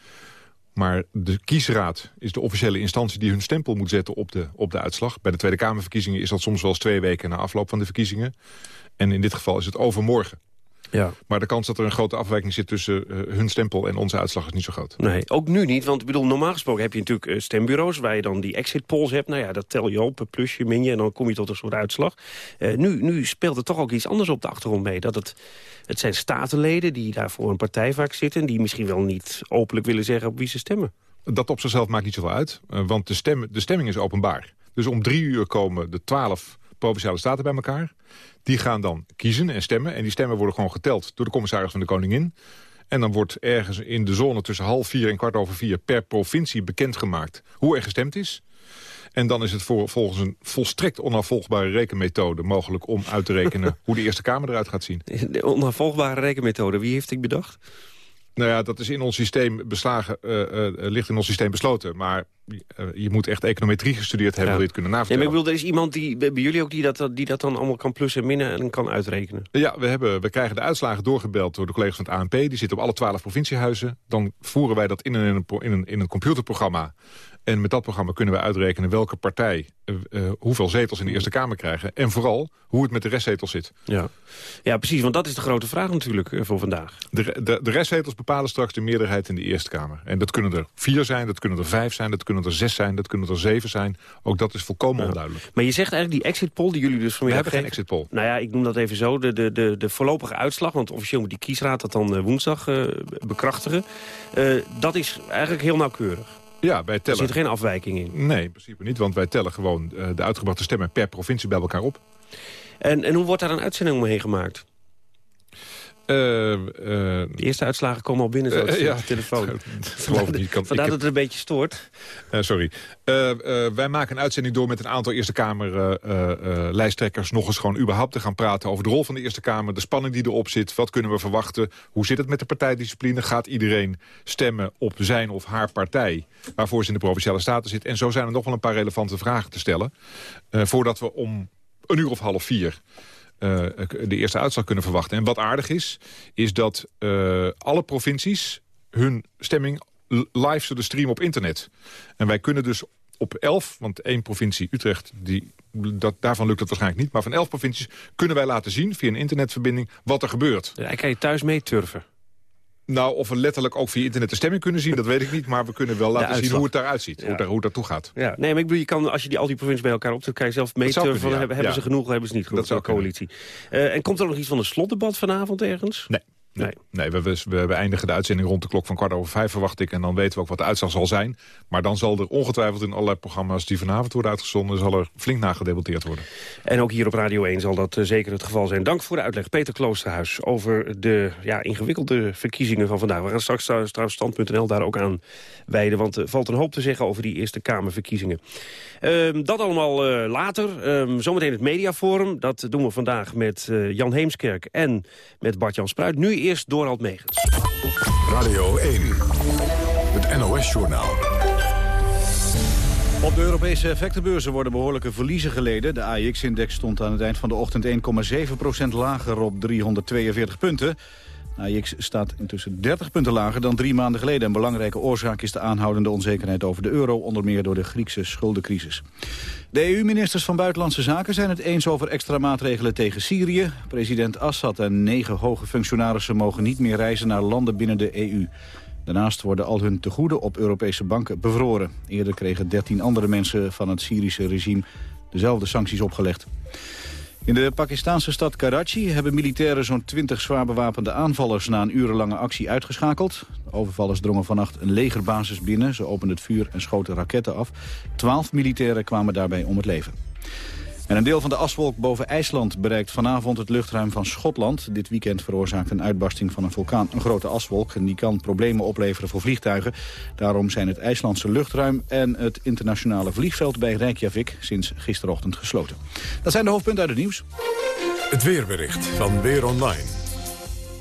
Speaker 21: Maar de kiesraad is de officiële instantie die hun stempel moet zetten op de, op de uitslag. Bij de Tweede Kamerverkiezingen is dat soms wel eens twee weken na afloop van de verkiezingen. En in dit geval is het overmorgen.
Speaker 13: Ja.
Speaker 21: Maar de kans dat er een grote afwijking zit tussen uh, hun stempel en onze uitslag is niet zo groot.
Speaker 13: Nee, ook nu niet. Want ik bedoel, normaal gesproken heb je natuurlijk uh, stembureaus... waar je dan die exit polls hebt. Nou ja, dat tel je op, plusje, minje... en dan kom je tot een soort uitslag. Uh, nu, nu speelt er toch ook iets anders op de achtergrond mee. Dat het, het zijn statenleden die daar voor een partij vaak zitten... en die misschien wel niet openlijk willen zeggen op wie ze stemmen.
Speaker 21: Dat op zichzelf maakt niet zoveel uit. want de, stem, de stemming is openbaar. Dus om drie uur komen de twaalf provinciale staten bij elkaar. Die gaan dan kiezen en stemmen. En die stemmen worden gewoon geteld door de commissaris van de Koningin. En dan wordt ergens in de zone tussen half vier en kwart over vier... per provincie bekendgemaakt hoe er gestemd is. En dan is het voor, volgens een volstrekt onafvolgbare rekenmethode mogelijk om uit te rekenen (laughs) hoe de Eerste Kamer eruit gaat zien.
Speaker 13: De onafvolgbare rekenmethode, wie heeft ik bedacht?
Speaker 21: Nou ja, dat is in ons systeem beslagen, uh, uh, ligt in ons systeem besloten. Maar uh, je moet echt econometrie gestudeerd hebben ja. om dit kunnen navertellen.
Speaker 13: Ja, maar ik bedoel, er is iemand die, bij jullie ook die dat, die dat dan allemaal kan plussen en minnen en kan uitrekenen?
Speaker 21: Ja, we, hebben, we krijgen de uitslagen doorgebeld door de collega's van het ANP. Die zitten op alle twaalf provinciehuizen. Dan voeren wij dat in een, in een, in een computerprogramma. En met dat programma kunnen we uitrekenen welke partij uh, uh, hoeveel zetels in de Eerste Kamer krijgen. En vooral hoe het met de restzetels zit.
Speaker 13: Ja, ja precies, want dat is de grote vraag natuurlijk uh, voor vandaag.
Speaker 21: De, de, de restzetels bepalen straks de meerderheid in de Eerste Kamer. En dat kunnen er vier zijn, dat kunnen er vijf zijn, dat kunnen er zes zijn, dat kunnen er zeven zijn. Ook dat is volkomen ja. onduidelijk.
Speaker 13: Maar je zegt eigenlijk die exit poll die jullie dus vanmiddag...
Speaker 21: We hebben geen exit poll.
Speaker 13: Nou ja, ik noem dat even zo, de, de, de, de voorlopige uitslag. Want officieel moet die kiesraad dat dan woensdag bekrachtigen. dat is eigenlijk heel nauwkeurig.
Speaker 21: Ja, wij tellen...
Speaker 13: Er zit geen afwijking in?
Speaker 21: Nee, in principe niet, want wij tellen gewoon uh, de uitgebrachte stemmen per provincie bij elkaar op.
Speaker 13: En, en hoe wordt daar een uitzending omheen gemaakt? De eerste uitslagen komen al binnen, zo uh, ja, de telefoon. (laughs)
Speaker 21: geloof niet. Kan,
Speaker 13: Vandaar dat het een beetje stoort.
Speaker 21: sorry. wij maken een uitzending door met een aantal Eerste Kamer lijsttrekkers... nog eens gewoon überhaupt te gaan praten over de rol van de Eerste Kamer... de spanning die erop zit, wat kunnen we verwachten... hoe zit het met de partijdiscipline? Gaat iedereen stemmen op zijn of haar partij... waarvoor ze in de Provinciale Staten zit? En zo zijn er nog wel een paar relevante vragen te stellen... voordat we om een uur of half vier uh, de eerste uitslag kunnen verwachten. En wat aardig is, is dat uh, alle provincies hun stemming live zullen streamen op internet. En wij kunnen dus op elf, want één provincie, Utrecht, die, dat, daarvan lukt het waarschijnlijk niet... maar van elf provincies kunnen wij laten zien via een internetverbinding wat er gebeurt.
Speaker 13: Ja, kan je thuis mee turven.
Speaker 21: Nou, of we letterlijk ook via internet de stemming kunnen zien, dat weet ik niet. Maar we kunnen wel laten zien hoe het daaruit ziet. Hoe, daar, hoe dat toe gaat.
Speaker 13: Ja. Nee, maar ik bedoel, je kan, als je die, al die provincies bij elkaar opzet, kan je zelf meten van hebben, hebben ze genoeg, hebben ze niet genoeg, dat coalitie. Uh, en komt er nog iets van een slotdebat vanavond ergens?
Speaker 21: Nee. Nee, nee we, we, we, eindigen de uitzending rond de klok van kwart over vijf, verwacht ik. En dan weten we ook wat de uitslag zal zijn. Maar dan zal er ongetwijfeld in allerlei programma's die vanavond worden uitgezonden... zal er flink nagedebatteerd worden.
Speaker 13: En ook hier op Radio 1 zal dat uh, zeker het geval zijn. Dank voor de uitleg, Peter Kloosterhuis, over de ja, ingewikkelde verkiezingen van vandaag. We gaan straks trouwens stand.nl daar ook aan wijden. Want er valt een hoop te zeggen over die Eerste Kamerverkiezingen. Uh, dat allemaal uh, later. Ehm, zometeen het Mediaforum. Dat doen we vandaag met uh, Jan Heemskerk en met Bart-Jan Spruit. Nu eerst Dorald Megens.
Speaker 1: Radio 1, het NOS-journaal.
Speaker 2: Op de Europese effectenbeurzen worden behoorlijke verliezen geleden. De AIX-index stond aan het eind van de ochtend 1,7% lager op 342 punten. AIX staat intussen 30 punten lager dan drie maanden geleden. Een belangrijke oorzaak is de aanhoudende onzekerheid over de euro... onder meer door de Griekse schuldencrisis. De EU-ministers van Buitenlandse Zaken zijn het eens over extra maatregelen tegen Syrië. President Assad en negen hoge functionarissen mogen niet meer reizen naar landen binnen de EU. Daarnaast worden al hun tegoeden op Europese banken bevroren. Eerder kregen 13 andere mensen van het Syrische regime dezelfde sancties opgelegd. In de Pakistanse stad Karachi hebben militairen zo'n 20 zwaar bewapende aanvallers na een urenlange actie uitgeschakeld. De overvallers drongen vannacht een legerbasis binnen. Ze openden het vuur en schoten raketten af. Twaalf militairen kwamen daarbij om het leven. En een deel van de aswolk boven IJsland bereikt vanavond het luchtruim van Schotland. Dit weekend veroorzaakt een uitbarsting van een vulkaan een grote aswolk. En die kan problemen opleveren voor vliegtuigen. Daarom zijn het IJslandse luchtruim en het internationale vliegveld bij Reykjavik sinds gisterochtend gesloten. Dat zijn de hoofdpunten uit het nieuws.
Speaker 1: Het weerbericht van Weer Online.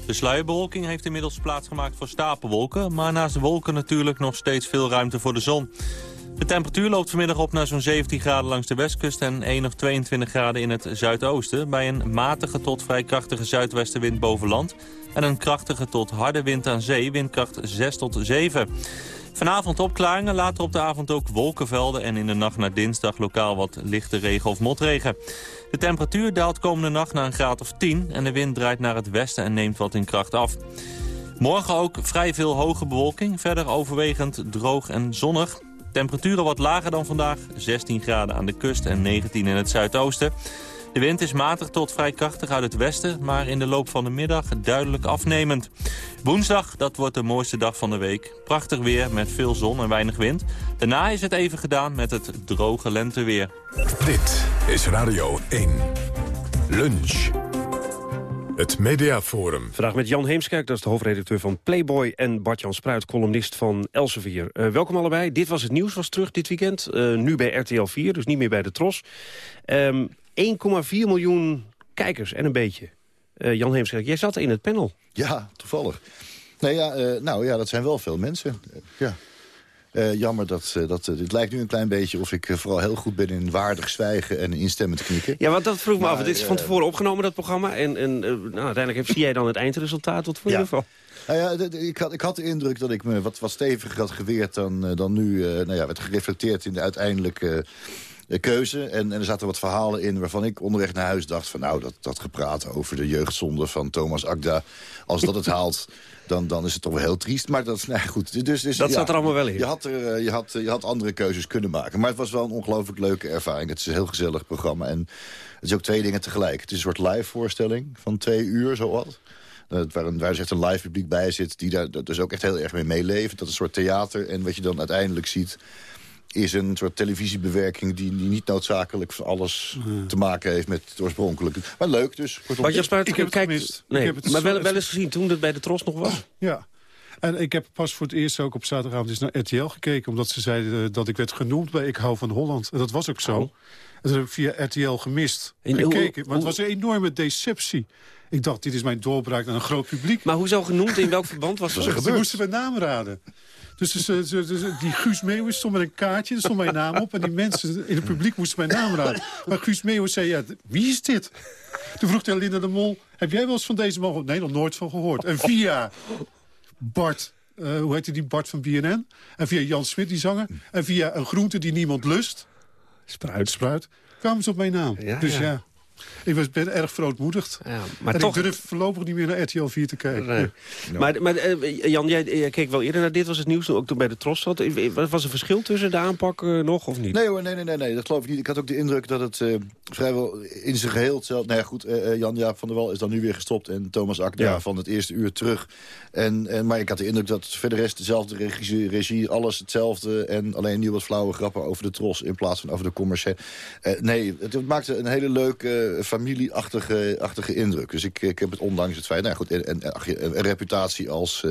Speaker 22: De sluierbewolking heeft inmiddels plaatsgemaakt voor stapelwolken... maar naast de wolken natuurlijk nog steeds veel ruimte voor de zon. De temperatuur loopt vanmiddag op naar zo'n 17 graden langs de westkust... en 1 of 22 graden in het zuidoosten... bij een matige tot vrij krachtige zuidwestenwind boven land... en een krachtige tot harde wind aan zee, windkracht 6 tot 7. Vanavond opklaringen, later op de avond ook wolkenvelden... en in de nacht naar dinsdag lokaal wat lichte regen of motregen. De temperatuur daalt komende nacht naar een graad of 10... en de wind draait naar het westen en neemt wat in kracht af. Morgen ook vrij veel hoge bewolking, verder overwegend droog en zonnig. Temperaturen wat lager dan vandaag, 16 graden aan de kust en 19 in het zuidoosten. De wind is matig tot vrij krachtig uit het westen, maar in de loop van de middag duidelijk afnemend. Woensdag, dat wordt de mooiste dag van de week. Prachtig weer met veel zon en weinig wind. Daarna is het even gedaan met het droge lenteweer.
Speaker 1: Dit is Radio 1. Lunch. Het Mediaforum.
Speaker 13: Vandaag met Jan Heemskerk, dat is de hoofdredacteur van Playboy... en Bart-Jan Spruit, columnist van Elsevier. Uh, welkom allebei. Dit was het nieuws, was terug dit weekend. Uh, nu bij RTL 4, dus niet meer bij de Tros. Um, ehm, 1,4 miljoen kijkers en een beetje. Uh, Jan Heemskerk, jij zat in het panel.
Speaker 23: Ja, toevallig. Nee, ja, nou ja, dat zijn wel veel mensen. ja. Uh, jammer dat, uh, dat het lijkt nu een klein beetje of ik vooral heel goed ben in waardig zwijgen en instemmend knikken.
Speaker 13: Ja, want dat vroeg me af. Dit is van tevoren opgenomen, dat programma. En, en nou, uiteindelijk zie jij dan het eindresultaat. Wat vond je ervan?
Speaker 23: Nou ja, ik had, ik had de indruk dat ik me wat, wat steviger had geweerd dan, dan nu. nou ja, werd gereflecteerd in de uiteindelijke keuze. En, en er zaten wat verhalen in waarvan ik onderweg naar huis dacht... van nou, dat, dat gepraat over de jeugdzonde van Thomas Akda... als dat het haalt, dan, dan is het toch wel heel triest. Maar dat is nou goed. Dus, dus,
Speaker 13: dat
Speaker 23: ja,
Speaker 13: zat er allemaal wel in.
Speaker 23: Je had, er, eh, je, had, je had andere keuzes kunnen maken. Maar het was wel een ongelooflijk leuke ervaring. Het is een heel gezellig programma. En het is ook twee dingen tegelijk. Het is een soort live voorstelling van twee uur, zo wat. Waar, een, waar dus echt een live publiek bij zit... die daar dus ook echt heel erg mee meeleeft. Dat is een soort theater. En wat je dan uiteindelijk ziet is een soort televisiebewerking... die, die niet noodzakelijk van alles te maken heeft met het oorspronkelijke. Maar leuk dus. kortom.
Speaker 13: Wat je
Speaker 24: Ik heb het
Speaker 13: kijk,
Speaker 24: gemist.
Speaker 13: Nee,
Speaker 24: Ik heb het
Speaker 13: maar wel, wel eens gezien toen het bij de Tros nog was.
Speaker 24: Ja. En ik heb pas voor het eerst ook op zaterdagavond eens naar RTL gekeken... omdat ze zeiden eh, dat ik werd genoemd bij Ik hou van Holland. En dat was ook zo. En dat heb ik via RTL gemist
Speaker 13: En
Speaker 24: gekeken. Maar het was een enorme deceptie. Ik dacht, dit is mijn doorbraak naar een groot publiek.
Speaker 13: Maar hoezo genoemd? In welk verband was dat?
Speaker 24: Ze moesten mijn naam raden. Dus, dus, dus, dus- dus die Guus Meeuwis stond met een kaartje, er stond mijn naam op... en die mensen in het publiek moesten mijn naam raden. Maar Guus Meeuwis zei, ja, wie is dit? Toen vroeg hij Linda de Mol, heb jij wel eens van deze man gehoord? Nee, nog nooit van gehoord. En via Bart, eh, hoe heette die Bart van BNN? En via Jan Smit, die zanger. En via een groente die niemand lust.
Speaker 13: Spruit.
Speaker 24: Spruit. Kwamen ze op mijn naam.
Speaker 13: Ja,
Speaker 24: dus
Speaker 13: ja.
Speaker 24: ja. Ik was, ben erg verootmoedigd.
Speaker 13: Ja, maar
Speaker 24: en
Speaker 13: toch-
Speaker 24: ik durf voorlopig niet meer naar RTL 4 te kijken.
Speaker 13: Nee. Maar, maar eh, Jan, jij, jij keek wel eerder naar dit, was het nieuws, ook toen bij de Tros zat. Eh, Was er verschil tussen de aanpak eh, nog of niet?
Speaker 23: Nee hoor, nee, nee, nee, nee, dat geloof ik niet. Ik had ook de indruk dat het eh, vrijwel in zijn geheel hetzelfde... Nou ja, goed, eh, eh, Jan-Jaap van der Wal is dan nu weer gestopt... en Thomas Akda
Speaker 24: Ja.
Speaker 23: van het eerste uur terug. En, en, maar ik had de indruk dat verder rest dezelfde regie, regie, alles hetzelfde... en alleen nu wat flauwe grappen over de tros in plaats van over de commercie. Eh, nee, het, het maakte een hele leuke eh, familieachtige achtige indruk. Dus ik, ik heb het ondanks het feit... Nou ja, goed, en, en, ach, een reputatie als, eh,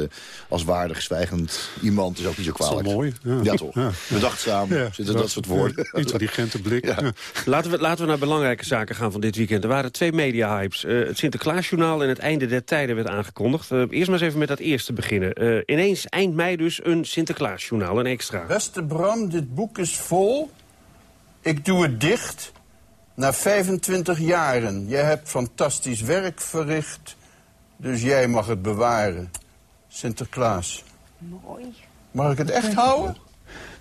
Speaker 23: als waardig, zwijgend iemand is ook niet zo
Speaker 24: Dat is
Speaker 23: kwalijk.
Speaker 24: mooi. Ja,
Speaker 23: Ja, toch.
Speaker 24: Ja.
Speaker 23: Bedachtzaam,
Speaker 24: Ja,
Speaker 23: zitten dat soort woorden.
Speaker 24: Ja, intelligente blik. Ja.
Speaker 13: Laten we, laten we naar belangrijke zaken gaan van dit weekend. Er waren twee media-hypes. Eh, het Sinterklaasjournaal en het einde der tijden werd aangekondigd. Eh, eerst maar eens even met dat eerste beginnen. Eh, ineens eind mei dus een Sinterklaasjournaal, een extra.
Speaker 25: Beste Bram, dit boek is vol. Ik doe het dicht. Na 25 jaren. Jij hebt fantastisch werk verricht. Dus jij mag het bewaren. Sinterklaas.
Speaker 26: Mooi.
Speaker 25: Mag ik het echt houden?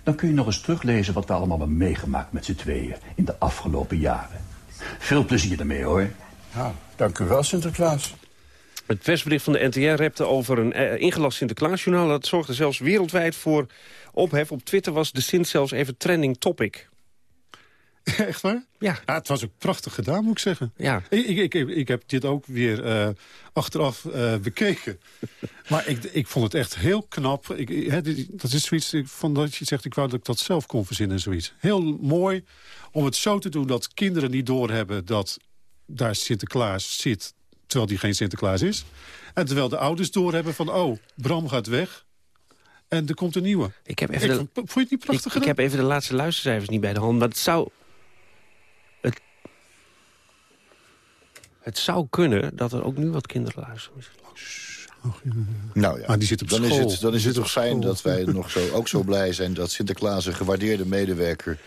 Speaker 26: Dan kun je nog eens teruglezen wat we allemaal hebben meegemaakt met z'n tweeën in de afgelopen jaren. Veel plezier ermee hoor.
Speaker 25: Ja, dank u wel, Sinterklaas.
Speaker 13: Het persbericht van de NTR repte over een eh, ingelast Sinterklaasjournaal. Dat zorgde zelfs wereldwijd voor ophef. Op Twitter was de Sint zelfs even trending topic. (laughs)
Speaker 24: Echt waar?
Speaker 13: Ja.
Speaker 24: Het was ook prachtig gedaan, moet ik zeggen.
Speaker 13: Ja.
Speaker 24: Ik, ik, ik, heb dit ook weer eh, achteraf eh, bekeken. (laughs) maar ik, ik vond het echt heel knap. Ik, dat is zoiets ik- van dat je zegt, ik wou dat ik dat zelf kon verzinnen. en Zoiets. Heel mooi om het zo te doen dat kinderen niet doorhebben... dat daar Sinterklaas zit, terwijl die geen Sinterklaas is. En terwijl de ouders doorhebben van, oh, Bram gaat weg... En er komt een nieuwe.
Speaker 13: Ik heb even
Speaker 24: Ik
Speaker 13: de-
Speaker 24: vond- vond je het niet prachtig
Speaker 13: Ik, ik heb even de laatste luistercijfers niet bij de hand. Maar het zou... het zou kunnen dat er ook nu wat kinderen luisteren.
Speaker 23: Nou ja,
Speaker 24: Maar die zit op
Speaker 23: dan is
Speaker 24: school.
Speaker 23: het, dan is het toch fijn dat wij (laughs) nog zo, ook zo blij zijn... dat Sinterklaas een gewaardeerde medewerker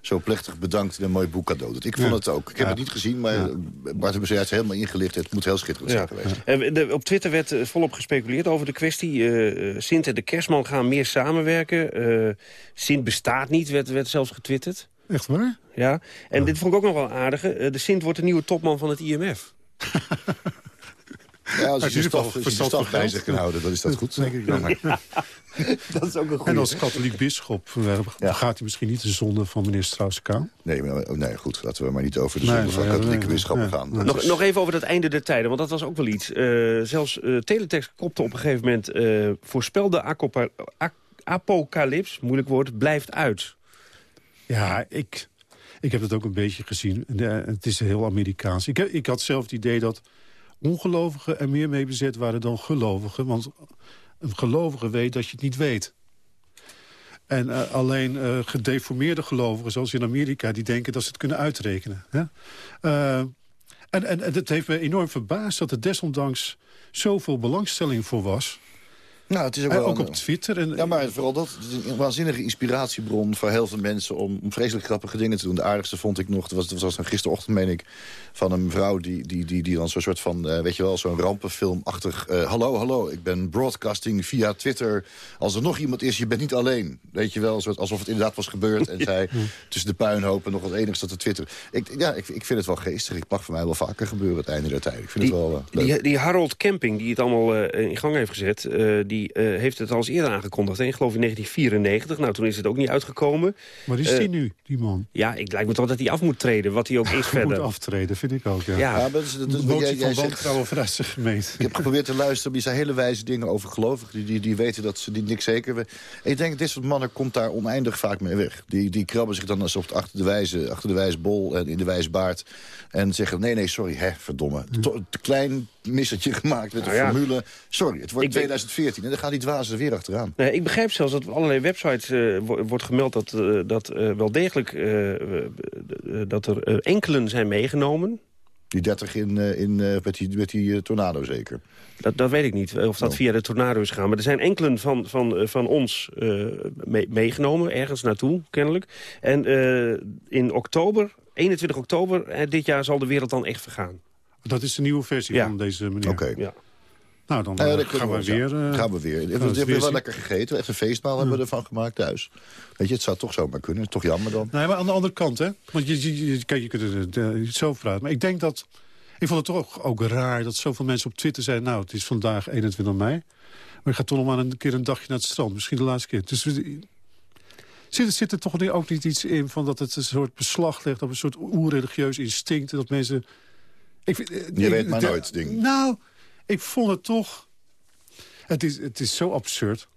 Speaker 23: zo plechtig bedankt... en een mooi boek cadeau doet. Ik vond
Speaker 13: Ja.
Speaker 23: het ook. Ik heb
Speaker 13: Ja.
Speaker 23: het niet gezien, maar Bart hebben ze helemaal ingelicht. Het moet heel schitterend zijn geweest.
Speaker 13: Op Twitter werd eh, volop gespeculeerd over de kwestie. Eh, eh, Sint en de kerstman gaan meer samenwerken. Eh, Sint bestaat niet, werd, werd zelfs getwitterd.
Speaker 24: Echt waar?
Speaker 13: Ja, en dit vond ik ook nog wel aardig. Eh, de Sint wordt de nieuwe topman van het IMF. (laughs)
Speaker 23: Ja, als je staf,
Speaker 24: verstand
Speaker 23: staf
Speaker 24: van
Speaker 23: bij zich kan houden, dan is dat goed. Denk ik. (laughs)
Speaker 24: Ja.
Speaker 13: dat is ook een
Speaker 24: En als katholiek bisschop eh, gaat hij misschien niet de zonde van meneer Strauss-Kaan.
Speaker 23: Nee, maar, oh, nee, goed. Laten we maar niet over de
Speaker 24: Nee,
Speaker 23: zonde van
Speaker 24: nee,
Speaker 23: katholieke
Speaker 24: nee.
Speaker 23: gaan.
Speaker 13: Nog,
Speaker 23: is-
Speaker 13: nog even over dat einde der tijden, want dat was ook wel iets. Eh, zelfs eh, Teletext kopte op een gegeven moment... eh, voorspelde apocalyps, moeilijk woord, blijft uit.
Speaker 24: Ja, ik, ik heb het ook een beetje gezien. En, het is heel Amerikaans. Ik, ik had zelf het idee dat ongelovigen er meer mee bezet waren dan gelovigen. Want een gelovige weet dat je het niet weet. En eh, alleen eh, gedeformeerde gelovigen, zoals in Amerika... die denken dat ze het kunnen uitrekenen. Eh, en, en, en het heeft me enorm verbaasd dat er desondanks zoveel belangstelling voor was.
Speaker 23: Nou, het is ook, wel
Speaker 24: ook
Speaker 23: een-
Speaker 24: op Twitter. En,
Speaker 23: Ja, maar vooral dat het is een waanzinnige inspiratiebron voor heel veel mensen... om, om vreselijk grappige dingen te doen. De aardigste vond ik nog, dat was, dat was gisterochtend, meen ik... van een mevrouw die, die, die, die dan zo'n soort van, eh, weet je wel... zo'n rampenfilmachtig... eh, hallo, hallo, ik ben broadcasting via Twitter. Als er nog iemand is, je bent niet alleen. Weet je wel, soort, alsof het inderdaad was gebeurd. En (laughs) zij tussen de puinhopen nog wat enigste te twitteren. Ik, ja, ik, ik vind het wel geestig. Ik mag voor mij wel vaker gebeuren het einde der tijd. Ik vind
Speaker 13: Die,
Speaker 23: het wel eh,
Speaker 13: die, die Harold Camping, die het allemaal in gang heeft gezet... die die eh, heeft het al eens eerder aangekondigd. Hè? Ik geloof in 1994. Nou, toen is het ook niet uitgekomen.
Speaker 24: Maar is
Speaker 13: Eh,
Speaker 24: die nu, die man?
Speaker 13: Ja, ik lijkt me toch dat hij af moet treden, wat hij ook is (laughs)
Speaker 24: Moet
Speaker 13: verder.
Speaker 24: aftreden, vind ik ook, ja.
Speaker 13: Ja.
Speaker 23: Ja, maar dat is, dat is-
Speaker 24: Een motie
Speaker 23: jij- jij
Speaker 24: van
Speaker 23: zegt-
Speaker 24: wantrouwen vanuit zijn gemeente.
Speaker 23: Ik heb geprobeerd te luisteren, maar die zijn hele wijze dingen over gelovigen. Die, die, die weten dat ze die niks zeker weten. Ik denk, dit soort mannen komt daar oneindig vaak mee weg. Die, die krabben zich dan alsof achter de wijze, achter de wijze bol en in de wijze baard. En zeggen, nee, nee, sorry, hè, verdomme. To- Te klein missertje gemaakt met de
Speaker 13: Nou ja.
Speaker 23: formule. Sorry, het wordt
Speaker 13: Ik ben-
Speaker 23: 2014 en dan gaan die dwazen er weer achteraan.
Speaker 13: Nee, ik begrijp zelfs dat op allerlei websites wo- wordt gemeld dat, eh, dat eh, wel degelijk dat er enkelen zijn meegenomen.
Speaker 23: Die 30 in, in, met die, met die tornado zeker.
Speaker 13: Dat, dat weet ik niet, of dat
Speaker 23: Oh.
Speaker 13: via de tornado is gegaan. Maar er zijn enkelen van, van, van ons mee- meegenomen, ergens naartoe, kennelijk. En in oktober, 21 oktober dit jaar zal de wereld dan echt vergaan.
Speaker 24: Dat is de nieuwe versie
Speaker 13: Ja.
Speaker 24: van deze meneer.
Speaker 23: Oké.
Speaker 13: Ja.
Speaker 24: Nou, dan
Speaker 23: Nou ja,
Speaker 24: eh,
Speaker 23: kunnen
Speaker 24: gaan we weer... eh,
Speaker 23: gaan we weer. We hebben we wel lekker gegeten. Echt een feestmaal hebben we ervan gemaakt thuis. Weet je, het zou toch zomaar kunnen. Toch jammer dan.
Speaker 24: Nee, maar aan de andere kant, hè. Want je, je, je- kijk, je kunt het eh, zo praten. Maar ik denk dat... Ik vond het toch ook raar dat zoveel mensen op Twitter zeiden... nou, het is vandaag 21 mei. Maar ik ga toch nog maar een keer een dagje naar het strand. Misschien de laatste keer. Dus zit, zit er toch ook niet iets in van dat het een soort beslag legt... op een soort oerreligieus instinct. Dat mensen... Ik, vind- eh,
Speaker 23: Je
Speaker 24: ik-
Speaker 23: weet maar
Speaker 24: de-
Speaker 23: nooit, ding.
Speaker 24: Nou, ik vond het toch... Het is, het is zo absurd.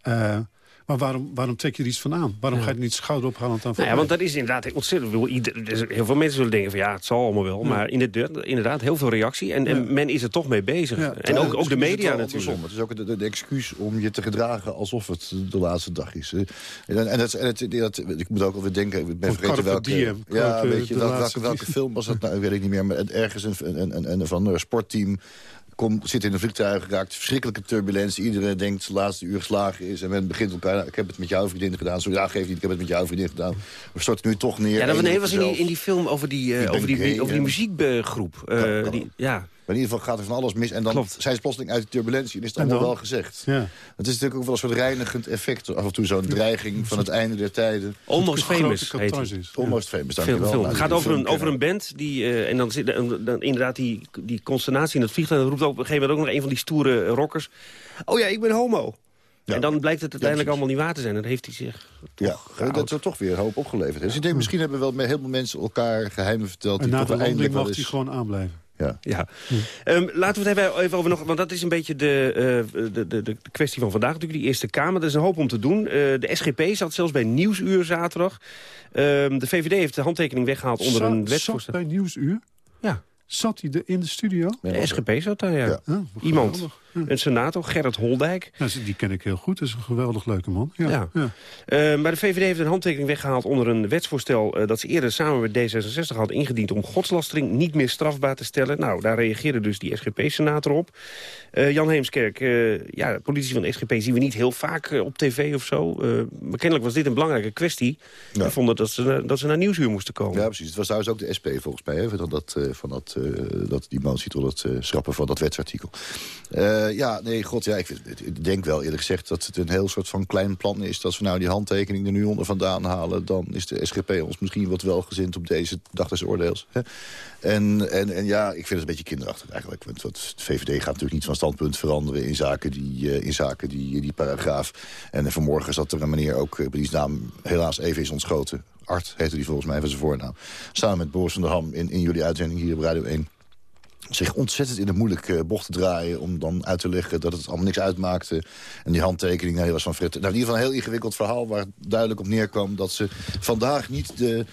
Speaker 24: Eh, maar waarom, waarom trek je er iets van aan? Waarom ga je er niet schouderophalend aan
Speaker 13: Nou ja, want dat is inderdaad ontzettend... ik bedoel, ieder- dus heel veel mensen zullen denken van ja, het zal allemaal wel. Maar inderdaad, inderdaad heel veel reactie. En, en men is er toch mee bezig.
Speaker 23: Ja,
Speaker 13: en
Speaker 23: ja,
Speaker 13: ook, ook de
Speaker 23: het
Speaker 13: media
Speaker 23: wel
Speaker 13: natuurlijk.
Speaker 23: andersom. Het is ook de, de, de excuus om je te gedragen alsof het de laatste dag is. En, en, dat, en het, dat, ik moet ook alweer denken, ik ben
Speaker 24: Of
Speaker 23: vergeten welke...
Speaker 24: Diem,
Speaker 23: ja, weet je, welke, welke, (laughs) film was dat nou? Weet ik niet meer. Maar ergens een, een, een, een van een sportteam komt, zit in een vliegtuig, raakt verschrikkelijke turbulentie. Iedereen denkt dat het laatste uur geslagen is. En men begint elkaar, nou, ik heb het met jouw vriendin gedaan. Zo, ja, geef niet, ik heb het met jouw vriendin gedaan. We storten nu toch neer.
Speaker 13: Ja, dat was, nee, in die, in die film over die, eh,
Speaker 23: Die
Speaker 13: over die, over die muziekgroep. eh,
Speaker 23: Kan- kan.
Speaker 13: die, ja.
Speaker 23: Maar in ieder geval gaat er van alles mis. En dan
Speaker 13: Klopt.
Speaker 23: zijn ze plotseling uit de turbulentie. En is het
Speaker 24: En
Speaker 23: allemaal
Speaker 24: dan?
Speaker 23: wel gezegd.
Speaker 24: Ja.
Speaker 23: Het is natuurlijk ook wel een soort reinigend effect. Af en toe zo'n dreiging van het einde der tijden.
Speaker 13: Almost Famous.
Speaker 23: Almost famous, dankjewel. Nou,
Speaker 13: Het gaat over een, over een band die, eh, en dan zit en dan inderdaad die, die consternatie in het vliegtuig. Dan roept ook op een gegeven moment ook nog een van die stoere rockers. Oh ja, ik ben homo.
Speaker 23: Ja.
Speaker 13: En dan blijkt het uiteindelijk allemaal niet waar te zijn. En dan heeft hij zich...
Speaker 23: Ja, dat er toch weer een hoop opgeleverd. Dus ik denk, misschien hebben wel met heel veel mensen elkaar geheimen verteld...
Speaker 24: En
Speaker 23: die
Speaker 24: na de landing mag hij gewoon aanblijven.
Speaker 23: Ja.
Speaker 13: Ja. Ehm, laten we het even, even over nog... Want dat is een beetje de, eh, de, de, de kwestie van vandaag natuurlijk. Die Eerste Kamer, er is een hoop om te doen. Eh, de SGP zat zelfs bij Nieuwsuur zaterdag. Ehm, de VVD heeft de handtekening weggehaald onder
Speaker 24: Zat-
Speaker 13: een
Speaker 24: Zat
Speaker 13: wetsvoorstel.
Speaker 24: bij Nieuwsuur?
Speaker 13: Ja.
Speaker 24: Zat hij er in de studio?
Speaker 13: De SGP zat daar, ja.
Speaker 23: Ja.
Speaker 24: Ja,
Speaker 13: Iemand,
Speaker 24: geweldig.
Speaker 13: Een senator, Gerrit Holdijk.
Speaker 24: Ja, die ken ik heel goed. Dat is een geweldig leuke man. Ja,
Speaker 13: Ja.
Speaker 24: ja.
Speaker 13: Eh, maar de VVD heeft een handtekening weggehaald onder een wetsvoorstel... eh, dat ze eerder samen met D66 had ingediend om godslastering niet meer strafbaar te stellen. Nou, daar reageerde dus die SGP-senator op. Eh, Jan Heemskerk, eh, ja, politici van de SGP zien we niet heel vaak op tv of zo. Eh, maar kennelijk was dit een belangrijke kwestie.
Speaker 23: Ja.
Speaker 13: Die vonden dat ze, naar- dat ze naar Nieuwsuur moesten komen.
Speaker 23: Ja, precies. Het was trouwens ook de SP volgens mij. Hè, van dat, eh, van dat, eh, dat, die motie tot het eh, schrappen van dat wetsartikel. Eh, ja, nee, god, ja, ik, denk wel eerlijk gezegd dat het een heel soort van klein plan is. Dat we nou die handtekening er nu onder vandaan halen... dan is de SGP ons misschien wat welgezind op deze dag des oordeels. Hè? En, en, en ja, ik vind het een beetje kinderachtig eigenlijk. Want wat, VVD gaat natuurlijk niet van standpunt veranderen... in zaken die, eh, in zaken die, die paragraaf. En eh, vanmorgen zat er een meneer ook, eh, die naam helaas even is ontschoten... Art heette die volgens mij van zijn voornaam. Samen met Boris van der Ham in, in jullie uitzending hier op Radio 1 zich ontzettend in de moeilijke bocht te draaien... om dan uit te leggen dat het allemaal niks uitmaakte. En die handtekening, nou, die was van Fred... Nou, in ieder geval een heel ingewikkeld verhaal waar duidelijk op neerkwam... dat ze vandaag niet de,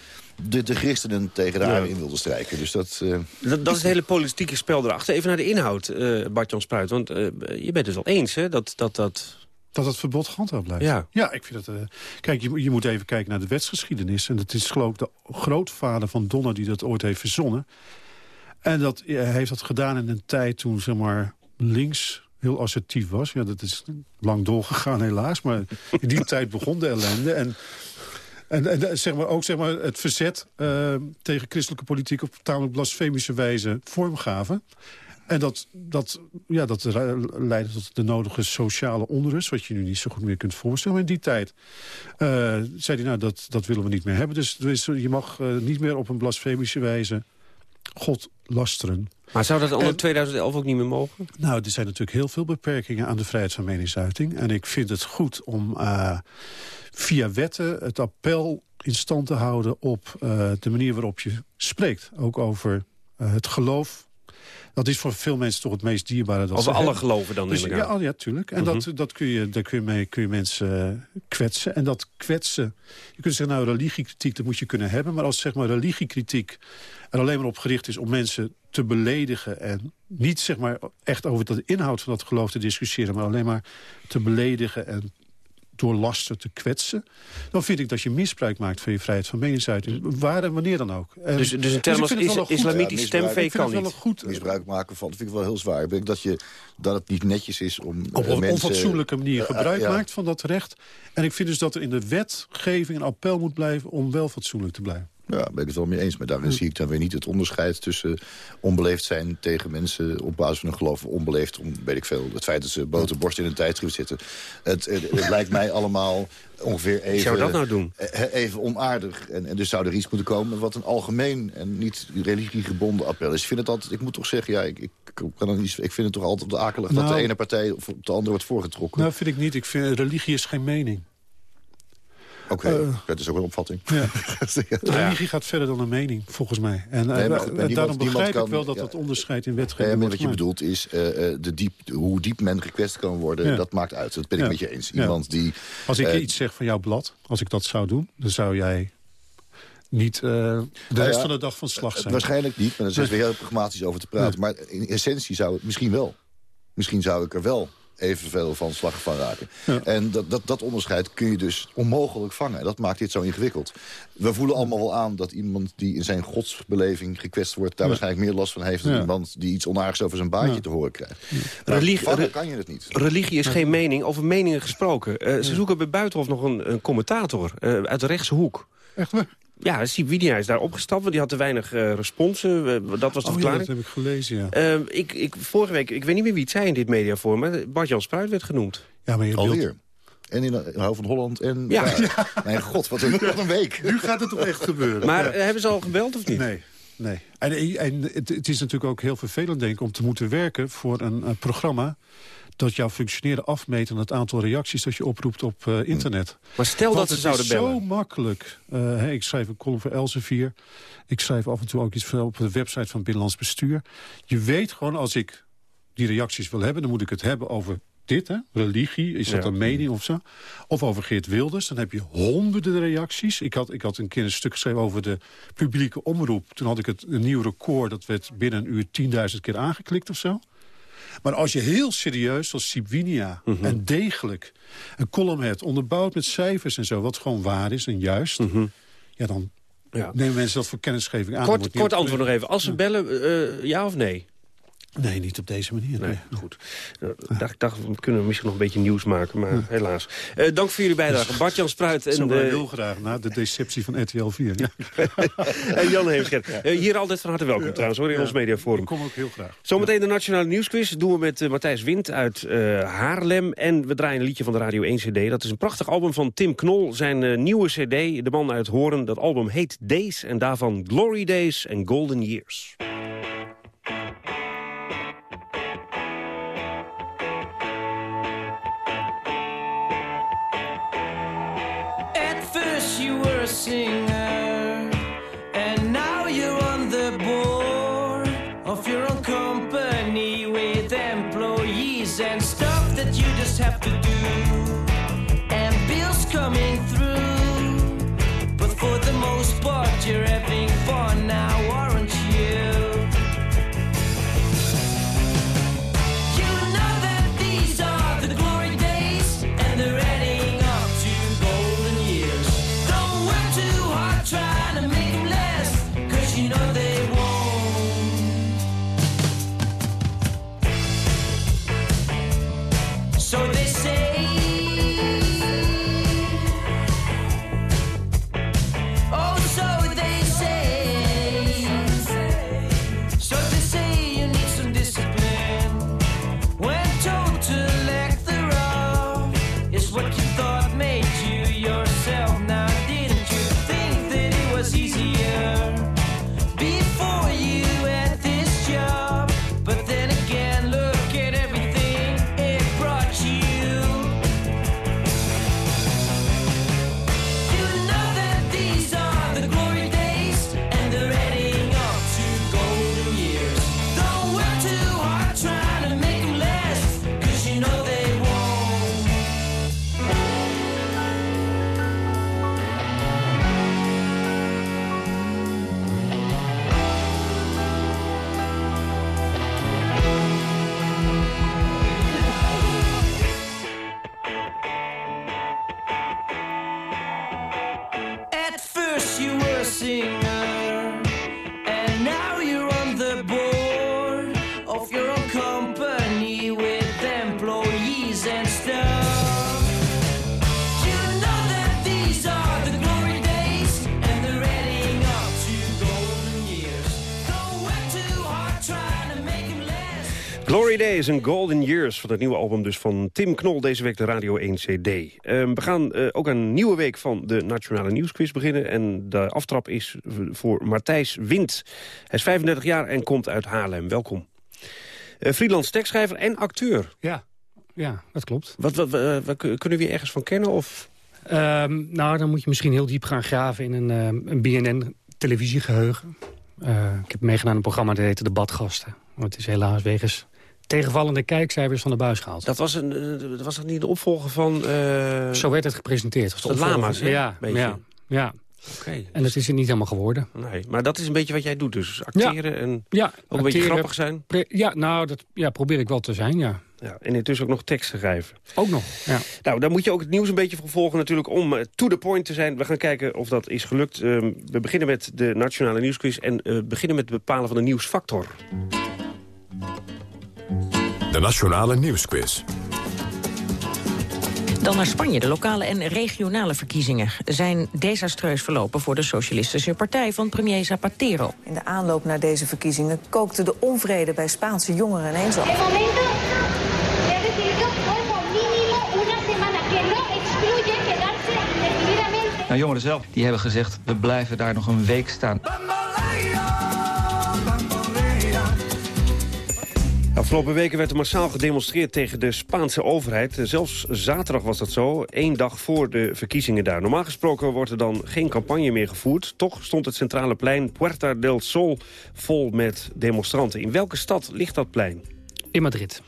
Speaker 23: de, de christenen tegen de in wilden strijken. Dus dat... eh,
Speaker 13: Dat, dat is het hele politieke spel erachter. Even naar de inhoud, eh Bart-Jan Spruit. Want eh, je bent het wel eens, hè? Dat dat... dat
Speaker 24: Dat het verbod gehandhaafd blijft.
Speaker 13: Ja.
Speaker 24: ja, ik vind dat... eh, kijk, je, moet- je moet even kijken naar de wetsgeschiedenis. En het is geloof ik de grootvader van Donner die dat ooit heeft verzonnen. En dat eh, hij heeft dat gedaan in een tijd toen, zeg maar, links heel assertief was. Ja, dat is lang doorgegaan helaas. Maar in die (laughs) tijd begon de ellende. En, en, en eh, zeg maar, ook zeg maar, het verzet eh, tegen christelijke politiek... op tamelijk blasfemische wijze vormgaven. En dat, dat, ja, dat leidde tot de nodige sociale onrust... wat je nu niet zo goed meer kunt voorstellen. Maar in die tijd eh, zei hij, nou, dat, dat willen we niet meer hebben. Dus, dus je mag niet meer op een blasfemische wijze God lasteren.
Speaker 13: Maar zou dat onder
Speaker 24: En-
Speaker 13: 2011 ook niet meer mogen?
Speaker 24: Nou, er zijn natuurlijk heel veel beperkingen aan de vrijheid van meningsuiting. En ik vind het goed om eh, via wetten het appel in stand te houden... op eh, de manier waarop je spreekt. Ook over eh, het geloof. Dat is voor veel mensen toch het meest dierbare. Dat
Speaker 13: Over
Speaker 24: ze
Speaker 13: alle
Speaker 24: hebben.
Speaker 13: geloven dan,
Speaker 24: Dus, ja, oh, ja, tuurlijk. En
Speaker 13: Mhm.
Speaker 24: dat, dat kun je, daar kun je, mee, kun je mensen eh, kwetsen. En dat kwetsen... Je kunt zeggen, nou, religiekritiek, dat moet je kunnen hebben. Maar als zeg maar religiekritiek er alleen maar op gericht is... om mensen te beledigen en niet zeg maar echt over de inhoud van dat geloof te discussiëren... maar alleen maar te beledigen en door lasten te kwetsen... dan vind ik dat je misbruik maakt van je vrijheid van meningsuiting. Waar en wanneer dan ook. En-
Speaker 13: Dus- dus in termen
Speaker 24: ik vind
Speaker 13: als
Speaker 24: het wel een goed-
Speaker 13: islamitisch
Speaker 24: Ja,
Speaker 13: stemvee kan
Speaker 24: het wel
Speaker 13: niet.
Speaker 24: een goed
Speaker 23: Misbruik maken van, dat vind ik wel heel zwaar. Ik denk dat, je, dat het niet netjes is om
Speaker 24: op
Speaker 23: eh,
Speaker 24: een
Speaker 23: mensen...
Speaker 24: onfatsoenlijke manier
Speaker 23: Eh,
Speaker 24: gebruik
Speaker 23: ja.
Speaker 24: maakt van dat recht. En ik vind dus dat er in de wetgeving een appel moet blijven... om wel fatsoenlijk te blijven.
Speaker 23: Ja, daar ben ik het wel mee eens. Maar daarin zie ik dan weer niet het onderscheid tussen onbeleefd zijn tegen mensen op basis van hun geloof. Onbeleefd om, weet ik veel, het feit dat ze boterborst in een tijdschrift zitten. Het, het, het (laughs) lijkt mij allemaal ongeveer even...
Speaker 13: zou dat nou doen?
Speaker 23: eh, Even onaardig. En, en dus zou er iets moeten komen wat een algemeen en niet religiegebonden appel is. Ik vind het altijd, ik moet toch zeggen, ja, ik, ik, kan er niet, ik vind het toch altijd akelig dat
Speaker 24: Nou-
Speaker 23: de ene partij of de andere wordt voorgetrokken.
Speaker 24: Nou, vind ik niet. Ik vind religie is geen mening.
Speaker 23: Oké,
Speaker 24: eh,
Speaker 23: dat is ook een opvatting.
Speaker 24: Ja. (laughs) Religie gaat verder dan een mening, volgens mij. En eh,
Speaker 23: Nee, maar goed, maar
Speaker 24: en
Speaker 23: niemand-
Speaker 24: daarom begrijp
Speaker 23: kan-
Speaker 24: ik wel dat
Speaker 23: ja.
Speaker 24: dat onderscheid in wetgeving
Speaker 23: Nee, wat je bedoelt is eh, eh, de diep, hoe diep men gekwetst kan worden.
Speaker 24: Ja.
Speaker 23: Dat maakt uit. Dat ben ik
Speaker 24: Ja.
Speaker 23: met je eens.
Speaker 24: Ja.
Speaker 23: Iemand die...
Speaker 24: Als ik
Speaker 23: eh,
Speaker 24: iets zeg van jouw blad, als ik dat zou doen... dan zou jij niet eh, de
Speaker 23: Nou
Speaker 24: rest
Speaker 23: ja,
Speaker 24: van de dag van slag
Speaker 23: eh,
Speaker 24: zijn.
Speaker 23: Waarschijnlijk niet, maar daar is weer heel pragmatisch over te praten. Maar in essentie zou het misschien wel. Misschien zou ik er wel evenveel van slag van raken. En dat, dat, dat onderscheid kun je dus onmogelijk vangen. En dat maakt dit zo ingewikkeld. We voelen allemaal wel aan dat iemand die in zijn godsbeleving gekwetst wordt... daar
Speaker 13: Ja.
Speaker 23: waarschijnlijk meer last van heeft dan
Speaker 13: Ja.
Speaker 23: iemand die iets onaardigs over zijn baantje
Speaker 13: Ja.
Speaker 23: te horen krijgt. Maar
Speaker 13: Religie-
Speaker 23: vangen
Speaker 13: re-
Speaker 23: kan je het niet.
Speaker 13: Religie is geen mening. Over meningen gesproken. Eh, Ze zoeken bij Buitenhof nog een, een commentator eh, uit de rechtse hoek.
Speaker 24: Echt waar?
Speaker 13: Ja, Siep Widia is daar opgestapt, want die had te weinig eh responsen. Dat was de
Speaker 24: Oh ja,
Speaker 13: verklaring.
Speaker 24: dat heb ik gelezen, ja.
Speaker 13: Eh, ik, ik, vorige week, ik weet niet meer wie het zei in dit mediaforum... maar Bart-Jan Spruit werd genoemd.
Speaker 24: Ja, maar je
Speaker 23: Alweer. En in eh, Hou van Holland en...
Speaker 13: Ja.
Speaker 23: Mijn god, wat een, wat een week.
Speaker 24: Nu gaat het toch echt gebeuren.
Speaker 13: Maar
Speaker 24: Ja.
Speaker 13: eh, hebben ze al gebeld of niet?
Speaker 24: Nee. Nee. En, en het, het is natuurlijk ook heel vervelend, denk ik, om te moeten werken voor een, programma dat jouw functioneren afmeet aan het aantal reacties dat je oproept op eh, internet.
Speaker 13: Maar stel
Speaker 24: Want
Speaker 13: dat ze
Speaker 24: het
Speaker 13: zouden
Speaker 24: is
Speaker 13: bellen.
Speaker 24: zo makkelijk. Eh, ik schrijf een column voor Elsevier. Ik schrijf af en toe ook iets voor- op de website van Binnenlands Bestuur. Je weet gewoon, als ik die reacties wil hebben... dan moet ik het hebben over dit, hè? religie, is dat
Speaker 13: Ja.
Speaker 24: een mening of zo? Of over Geert Wilders, dan heb je honderden reacties. Ik had, ik had een keer een stuk geschreven over de publieke omroep. Toen had ik het een nieuw record, dat werd binnen een uur 10.000 keer aangeklikt of zo. Maar als je heel serieus, zoals Sibwinia,
Speaker 13: Mhm.
Speaker 24: en degelijk... een column hebt, onderbouwd met cijfers en zo... wat gewoon waar is en juist... ja, dan
Speaker 13: Mhm. Ja.
Speaker 24: nemen mensen dat voor kennisgeving aan.
Speaker 13: Kort, kort antwoord nog even. Als ze bellen, eh, ja of nee?
Speaker 24: Nee, niet op deze manier.
Speaker 13: Nee, goed. Eh, dacht, dacht, we kunnen misschien nog een beetje nieuws maken, maar helaas. Eh, dank voor jullie bijdrage. Bart-Jan Spruit
Speaker 24: Zo
Speaker 13: en,
Speaker 24: maar
Speaker 13: eh,
Speaker 24: heel graag, na de deceptie van RTL 4. Ja. (laughs)
Speaker 13: en Jan Heemscherp. Eh, hier altijd van harte welkom trouwens, hoor, in
Speaker 24: Ja.
Speaker 13: ons mediaforum.
Speaker 24: Ik kom ook heel graag.
Speaker 13: Zometeen de Nationale Nieuwsquiz doen we met eh, Matthijs Wind uit eh, Haarlem. En we draaien een liedje van de Radio 1 CD. Dat is een prachtig album van Tim Knol. Zijn eh, nieuwe CD, De Man uit Horen. Dat album heet Days en daarvan Glory Days en Golden Years.
Speaker 27: You Days and Golden Years
Speaker 13: van het nieuwe album dus van Tim Knol. Deze week de Radio 1 CD. Ehm, we gaan eh, ook een nieuwe week van de Nationale Nieuwsquiz beginnen. En de aftrap is voor Martijs Wind. Hij is 35 jaar en komt uit Haarlem. Welkom. Uh, freelance tekstschrijver en acteur.
Speaker 28: Ja, ja dat klopt.
Speaker 13: Wat, wat, eh, wat kunnen we je ergens van kennen? Of?
Speaker 28: Ehm, nou, dan moet je misschien heel diep gaan graven in een, een BNN-televisiegeheugen. ik heb meegedaan aan een programma dat heette Debatgasten. Want het is helaas wegens tegenvallende kijkcijfers van de buis gehaald.
Speaker 13: Dat was, een, dat was dat niet de opvolger van... Uh...
Speaker 28: Zo werd het gepresenteerd.
Speaker 13: De, de lama's, hè?
Speaker 28: Ja, ja, ja.
Speaker 13: Okay,
Speaker 28: en dat is er niet helemaal geworden.
Speaker 13: Nee, maar dat is een beetje wat jij doet dus. Acteren
Speaker 28: ja.
Speaker 13: en
Speaker 28: ja,
Speaker 13: ook acteren, een beetje grappig zijn.
Speaker 28: Ja, nou, dat ja, probeer ik wel te zijn, ja.
Speaker 13: Ja, en intussen ook nog teksten schrijven.
Speaker 28: Ook nog, ja.
Speaker 13: Nou, dan moet je ook het nieuws een beetje vervolgen natuurlijk om uh, to the point te zijn. We gaan kijken of dat is gelukt. Uh, we beginnen met de Nationale Nieuwsquiz en uh, beginnen met het bepalen van de nieuwsfactor.
Speaker 1: De Nationale Nieuwsquiz.
Speaker 29: Dan naar Spanje. De lokale en regionale verkiezingen zijn desastreus verlopen voor de Socialistische Partij van premier Zapatero.
Speaker 30: In de aanloop naar deze verkiezingen kookte de onvrede bij Spaanse jongeren ineens op.
Speaker 31: Nou, jongeren zelf die hebben gezegd, we blijven daar nog een week staan.
Speaker 13: Afgelopen weken werd er massaal gedemonstreerd tegen de Spaanse overheid. Zelfs zaterdag was dat zo, één dag voor de verkiezingen daar. Normaal gesproken wordt er dan geen campagne meer gevoerd. Toch stond het centrale plein Puerta del Sol vol met demonstranten. In welke stad ligt dat plein?
Speaker 28: In Madrid.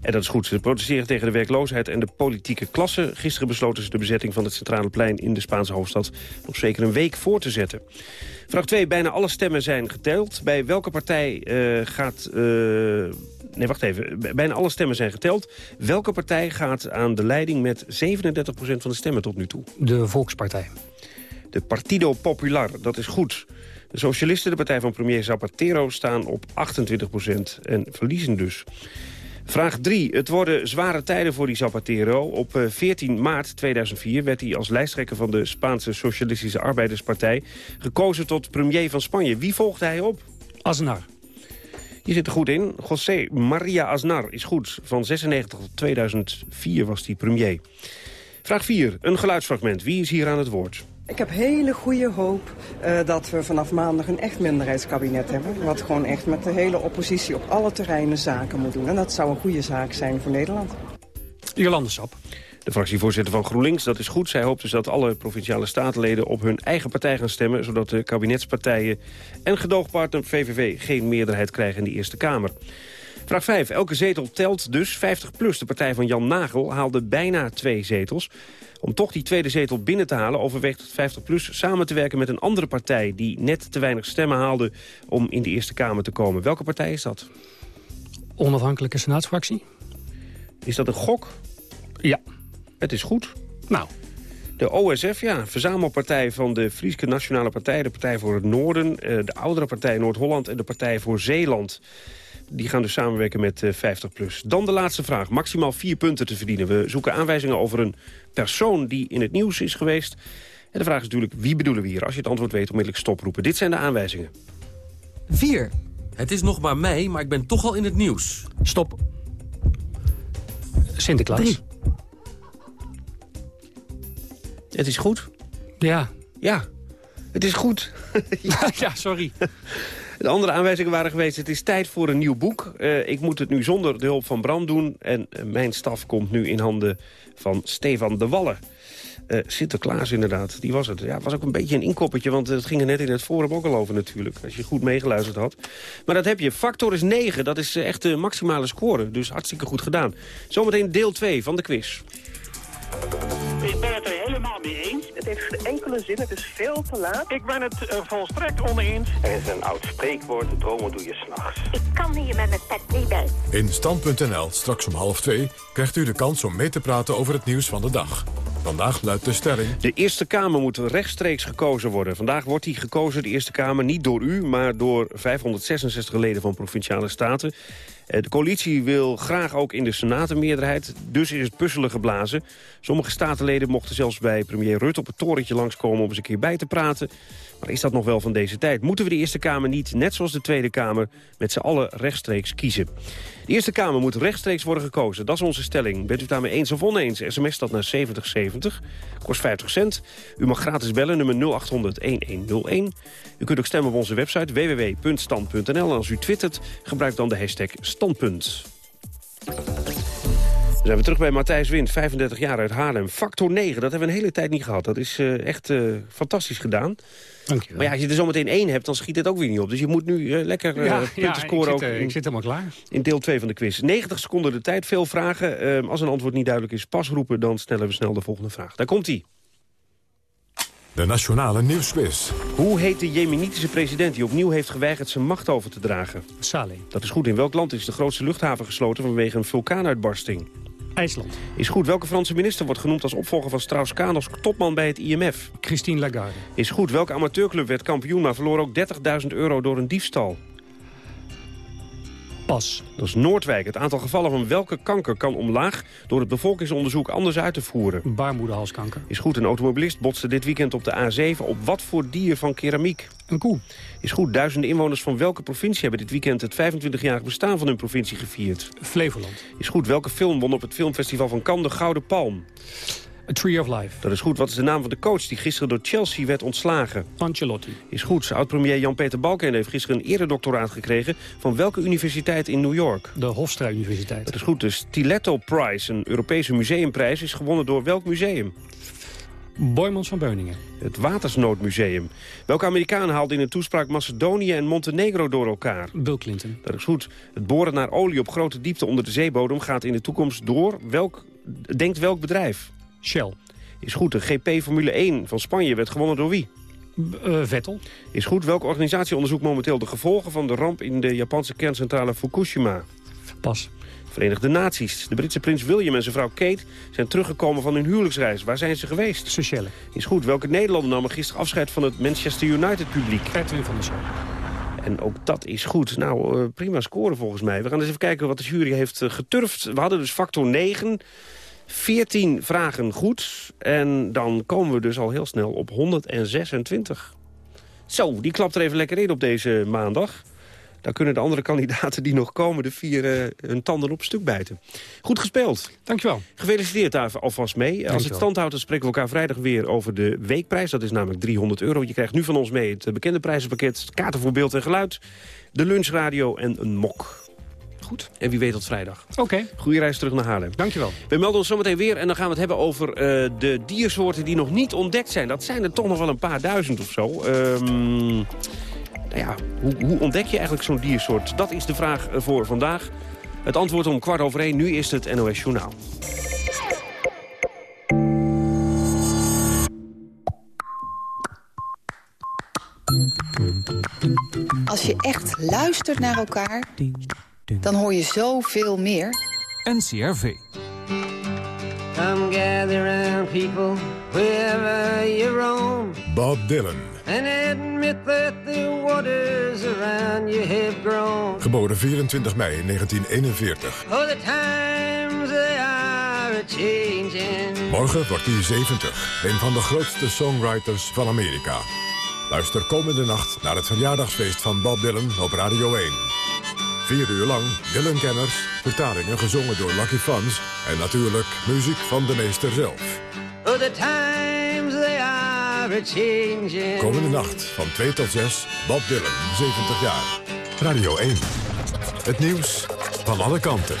Speaker 13: En dat is goed. Ze protesteren tegen de werkloosheid en de politieke klasse. Gisteren besloten ze de bezetting van het centrale plein in de Spaanse hoofdstad nog zeker een week voor te zetten. Vraag 2. Bijna alle stemmen zijn geteld. Bij welke partij uh, gaat... Uh, nee, wacht even. Bijna alle stemmen zijn geteld. Welke partij gaat aan de leiding met 37% van de stemmen tot nu toe?
Speaker 28: De Volkspartij.
Speaker 13: De Partido Popular, dat is goed. De socialisten, de partij van premier Zapatero, staan op 28% en verliezen dus. Vraag 3. Het worden zware tijden voor die Zapatero. Op 14 maart 2004 werd hij als lijsttrekker van de Spaanse Socialistische Arbeiderspartij... gekozen tot premier van Spanje. Wie volgde hij op?
Speaker 28: Aznar.
Speaker 13: Je zit er goed in. José María Aznar is goed. Van 96 tot 2004 was hij premier. Vraag 4. Een geluidsfragment. Wie is hier aan het woord?
Speaker 32: Ik heb hele goede hoop uh, dat we vanaf maandag een echt minderheidskabinet hebben. Wat gewoon echt met de hele oppositie op alle terreinen zaken moet doen. En dat zou een goede zaak zijn voor Nederland.
Speaker 28: Jolande Sap.
Speaker 13: De fractievoorzitter van GroenLinks, dat is goed. Zij hoopt dus dat alle provinciale statenleden op hun eigen partij gaan stemmen... zodat de kabinetspartijen en gedoogpartner VVV geen meerderheid krijgen in de Eerste Kamer. Vraag 5. Elke zetel telt dus 50 plus. De partij van Jan Nagel haalde bijna twee zetels. Om toch die tweede zetel binnen te halen overweegt het 50PLUS samen te werken met een andere partij... die net te weinig stemmen haalde om in de Eerste Kamer te komen. Welke partij is dat?
Speaker 28: Onafhankelijke senaatsfractie.
Speaker 13: Is dat een gok?
Speaker 28: Ja.
Speaker 13: Het is goed.
Speaker 28: Nou.
Speaker 13: De OSF, ja, verzamelpartij van de Frieske Nationale Partij... de Partij voor het Noorden, de oudere partij Noord-Holland... en de Partij voor Zeeland. Die gaan dus samenwerken met 50PLUS. Dan de laatste vraag. Maximaal vier punten te verdienen. We zoeken aanwijzingen over een persoon die in het nieuws is geweest. En de vraag is natuurlijk, wie bedoelen we hier? Als je het antwoord weet, onmiddellijk stoproepen. Dit zijn de aanwijzingen.
Speaker 33: 4. Het is nog maar mei, maar ik ben toch al in het nieuws.
Speaker 28: Stop. Sinterklaas.
Speaker 33: Drie.
Speaker 13: Het is goed.
Speaker 28: Ja.
Speaker 13: Ja, het is goed. (laughs)
Speaker 28: ja. ja, sorry. (laughs)
Speaker 13: De andere aanwijzingen waren geweest, het is tijd voor een nieuw boek. Uh, ik moet het nu zonder de hulp van Bram doen. En uh, mijn staf komt nu in handen van Stefan de Wallen. Uh, Sinterklaas inderdaad, die was het. Ja, het was ook een beetje een inkoppertje, want het ging er net in het forum ook al over natuurlijk. Als je goed meegeluisterd had. Maar dat heb je. Factor is 9, dat is echt de maximale score. Dus hartstikke goed gedaan. Zometeen deel 2 van de quiz.
Speaker 34: Ik ben het er helemaal mee eens.
Speaker 35: Het heeft geen enkele zin, het is veel te laat.
Speaker 34: Ik ben het uh, volstrekt oneens.
Speaker 36: Er is een oud spreekwoord, dromen doe je s'nachts.
Speaker 37: Ik kan hier met mijn pet niet bij.
Speaker 1: In Stand.nl, straks om half twee, krijgt u de kans om mee te praten over het nieuws van de dag. Vandaag luidt de stelling...
Speaker 13: De Eerste Kamer moet rechtstreeks gekozen worden. Vandaag wordt die gekozen, de Eerste Kamer, niet door u... maar door 566 leden van Provinciale Staten. De coalitie wil graag ook in de Senaat een meerderheid. Dus is het puzzelen geblazen. Sommige statenleden mochten zelfs bij premier Rutte op het torentje langskomen... om eens een keer bij te praten. Maar is dat nog wel van deze tijd? Moeten we de Eerste Kamer niet, net zoals de Tweede Kamer... met z'n allen rechtstreeks kiezen? De Eerste Kamer moet rechtstreeks worden gekozen. Dat is onze stelling. Bent u daarmee eens of oneens? SMS dat naar 7070. Kost 50 cent. U mag gratis bellen, nummer 0800-1101. U kunt ook stemmen op onze website www.stand.nl. En als u twittert, gebruik dan de hashtag standpunt. Dan zijn we terug bij Matthijs Wind, 35 jaar uit Haarlem. Factor 9, dat hebben we een hele tijd niet gehad. Dat is eh, echt eh, fantastisch gedaan.
Speaker 28: Dank je wel.
Speaker 13: Maar ja, als je er zometeen één hebt, dan schiet het ook weer niet op. Dus je moet nu eh, lekker
Speaker 28: Ja,
Speaker 13: punten
Speaker 28: ja,
Speaker 13: scoren.
Speaker 28: ik zit,
Speaker 13: ook in-
Speaker 28: ik zit helemaal klaar.
Speaker 13: In deel 2 van de quiz. 90 seconden de tijd, veel vragen. Als een antwoord niet duidelijk is, pas roepen. Dan stellen we snel de volgende vraag. Daar komt hij.
Speaker 1: De Nationale Nieuwsquiz.
Speaker 13: Hoe heet de jemenitische president die opnieuw heeft geweigerd zijn macht over te dragen?
Speaker 28: Saleh.
Speaker 13: Dat is goed. In welk land is de grootste luchthaven gesloten vanwege een vulkaanuitbarsting?
Speaker 28: IJsland.
Speaker 13: Is goed. Welke Franse minister wordt genoemd als opvolger van Strauss-Kaan als topman bij het IMF?
Speaker 28: Christine Lagarde.
Speaker 13: Is goed. Welke amateurclub werd kampioen, maar verloor ook 30.000 euro door een diefstal?
Speaker 28: Pas.
Speaker 13: Dat is Noordwijk. Het aantal gevallen van welke kanker kan omlaag... door het bevolkingsonderzoek anders uit te voeren?
Speaker 28: Baarmoederhalskanker.
Speaker 13: Is goed. Een automobilist botste dit weekend op de A7 op wat voor dier van keramiek?
Speaker 28: Een koe.
Speaker 13: Is goed. Duizenden inwoners van welke provincie hebben dit weekend... het 25-jarig bestaan van hun provincie gevierd?
Speaker 28: Flevoland.
Speaker 13: Is goed. Welke film won op het filmfestival van Cannes de Gouden Palm?
Speaker 28: A Tree of Life.
Speaker 13: Dat is goed. Wat is de naam van de coach die gisteren door Chelsea werd ontslagen?
Speaker 28: Ancelotti.
Speaker 13: Is goed. Oud-premier Jan-Peter Balkenende heeft gisteren een eredoctoraat gekregen... van welke universiteit in New York?
Speaker 28: De Hofstra Universiteit.
Speaker 13: Dat is goed. De Stiletto Prize, een Europese museumprijs... is gewonnen door welk museum?
Speaker 28: Boymans van Beuningen.
Speaker 13: Het Watersnoodmuseum. Welke Amerikaan haalde in een toespraak Macedonië en Montenegro door elkaar?
Speaker 28: Bill Clinton.
Speaker 13: Dat is goed. Het boren naar olie op grote diepte onder de zeebodem gaat in de toekomst door welk, denkt welk bedrijf?
Speaker 28: Shell.
Speaker 13: Is goed. De GP Formule 1 van Spanje werd gewonnen door wie?
Speaker 28: Eh, Vettel.
Speaker 13: Is goed. Welke organisatie onderzoekt momenteel de gevolgen van de ramp in de Japanse kerncentrale Fukushima?
Speaker 28: Pas.
Speaker 13: Verenigde Naties. De Britse prins William en zijn vrouw Kate zijn teruggekomen van hun huwelijksreis. Waar zijn ze geweest?
Speaker 28: Seychelles.
Speaker 13: Is goed. Welke Nederlander namen gisteren afscheid van het Manchester United publiek?
Speaker 28: Edwin van der Sar.
Speaker 13: En ook dat is goed. Nou, eh, prima scoren volgens mij. We gaan eens even kijken wat de jury heeft eh, geturfd. We hadden dus factor 9. 14 vragen goed. En dan komen we dus al heel snel op 126. Zo, die klapt er even lekker in op deze maandag. Dan kunnen de andere (laughs) kandidaten die nog komen... de vier eh, hun tanden op stuk bijten. Goed gespeeld.
Speaker 28: Dankjewel.
Speaker 13: Gefeliciteerd daar alvast mee. Als het stand houdt, dan spreken we elkaar vrijdag weer over de weekprijs. Dat is namelijk 300 euro. Je krijgt nu van ons mee het eh, bekende prijzenpakket... kaarten voor beeld en geluid, de lunchradio en een mok. Goed. En wie weet tot vrijdag.
Speaker 28: Oké.
Speaker 13: Goeie reis terug naar Haarlem.
Speaker 28: Dankjewel.
Speaker 13: We melden ons zometeen weer en dan gaan we het hebben over eh, de diersoorten die nog niet ontdekt zijn. Dat zijn er toch nog wel een paar duizend of zo. Ehm, nou ja, hoe, hoe ontdek je eigenlijk zo'n diersoort? Dat is de vraag eh, voor vandaag. Het antwoord om kwart over één. Nu is het NOS Journaal.
Speaker 38: Als je echt luistert naar elkaar, dan hoor je zoveel meer.
Speaker 39: NCRV.
Speaker 27: Come gather round people wherever you roam
Speaker 1: Bob Dylan.
Speaker 27: and admit that the waters around you have grown.
Speaker 1: Geboren 24 mei 1941.
Speaker 27: Oh, the times they are changing.
Speaker 1: Morgen wordt hij 70. Een van de grootste songwriters van Amerika. Luister komende nacht naar het verjaardagsfeest van Bob Dylan op Radio 1. Vier uur lang Dylan-kenners, vertalingen gezongen door Lucky Fans... en natuurlijk muziek van de meester zelf.
Speaker 27: Oh, the times they are changing.
Speaker 1: Komende nacht van 2 tot 6, Bob Dylan, 70 jaar. Radio 1. Het nieuws van alle kanten.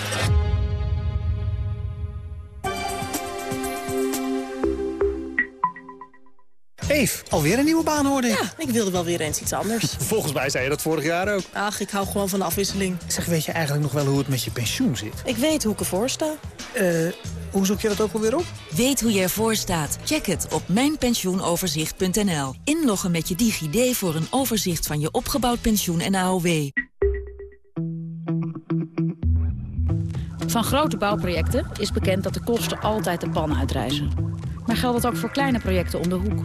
Speaker 40: Alweer een nieuwe baan hoorde ik.
Speaker 41: Ja, ik wilde wel weer eens iets anders. (laughs)
Speaker 40: Volgens mij zei je dat vorig jaar ook.
Speaker 41: Ach, ik hou gewoon van de afwisseling.
Speaker 40: Zeg, weet je eigenlijk nog wel hoe het met je pensioen zit?
Speaker 41: Ik weet hoe ik ervoor sta.
Speaker 40: Eh, hoe zoek je dat ook alweer op?
Speaker 42: Weet hoe je ervoor staat? Check het op mijnpensioenoverzicht.nl. Inloggen met je DigiD voor een overzicht van je opgebouwd pensioen en AOW.
Speaker 43: Van grote bouwprojecten is bekend dat de kosten altijd de pan uitreizen. Maar geldt dat ook voor kleine projecten om de hoek?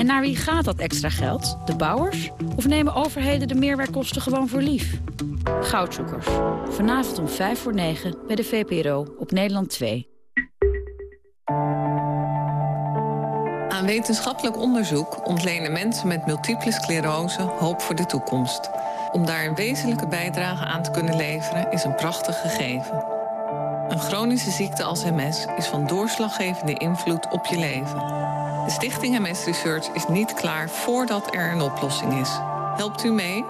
Speaker 43: En naar wie gaat dat extra geld? De bouwers? Of nemen overheden de meerwerkkosten gewoon voor lief? Goudzoekers. Vanavond om 5 voor 9 bij de VPRO op Nederland 2.
Speaker 44: Aan wetenschappelijk onderzoek ontlenen mensen met multiple sclerose hoop voor de toekomst.
Speaker 45: Om daar een wezenlijke bijdrage aan te kunnen leveren is een prachtig gegeven. Een chronische ziekte als MS is van doorslaggevende invloed op je leven. De Stichting MS Research is niet klaar voordat er een oplossing is. Helpt u mee?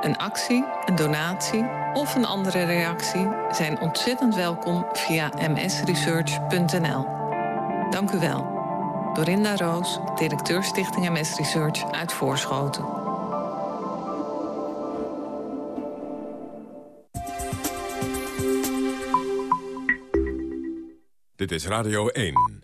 Speaker 45: Een actie, een donatie of een andere reactie zijn ontzettend welkom via msresearch.nl. Dank u wel. Dorinda Roos, directeur Stichting MS Research uit Voorschoten.
Speaker 1: Dit is Radio 1.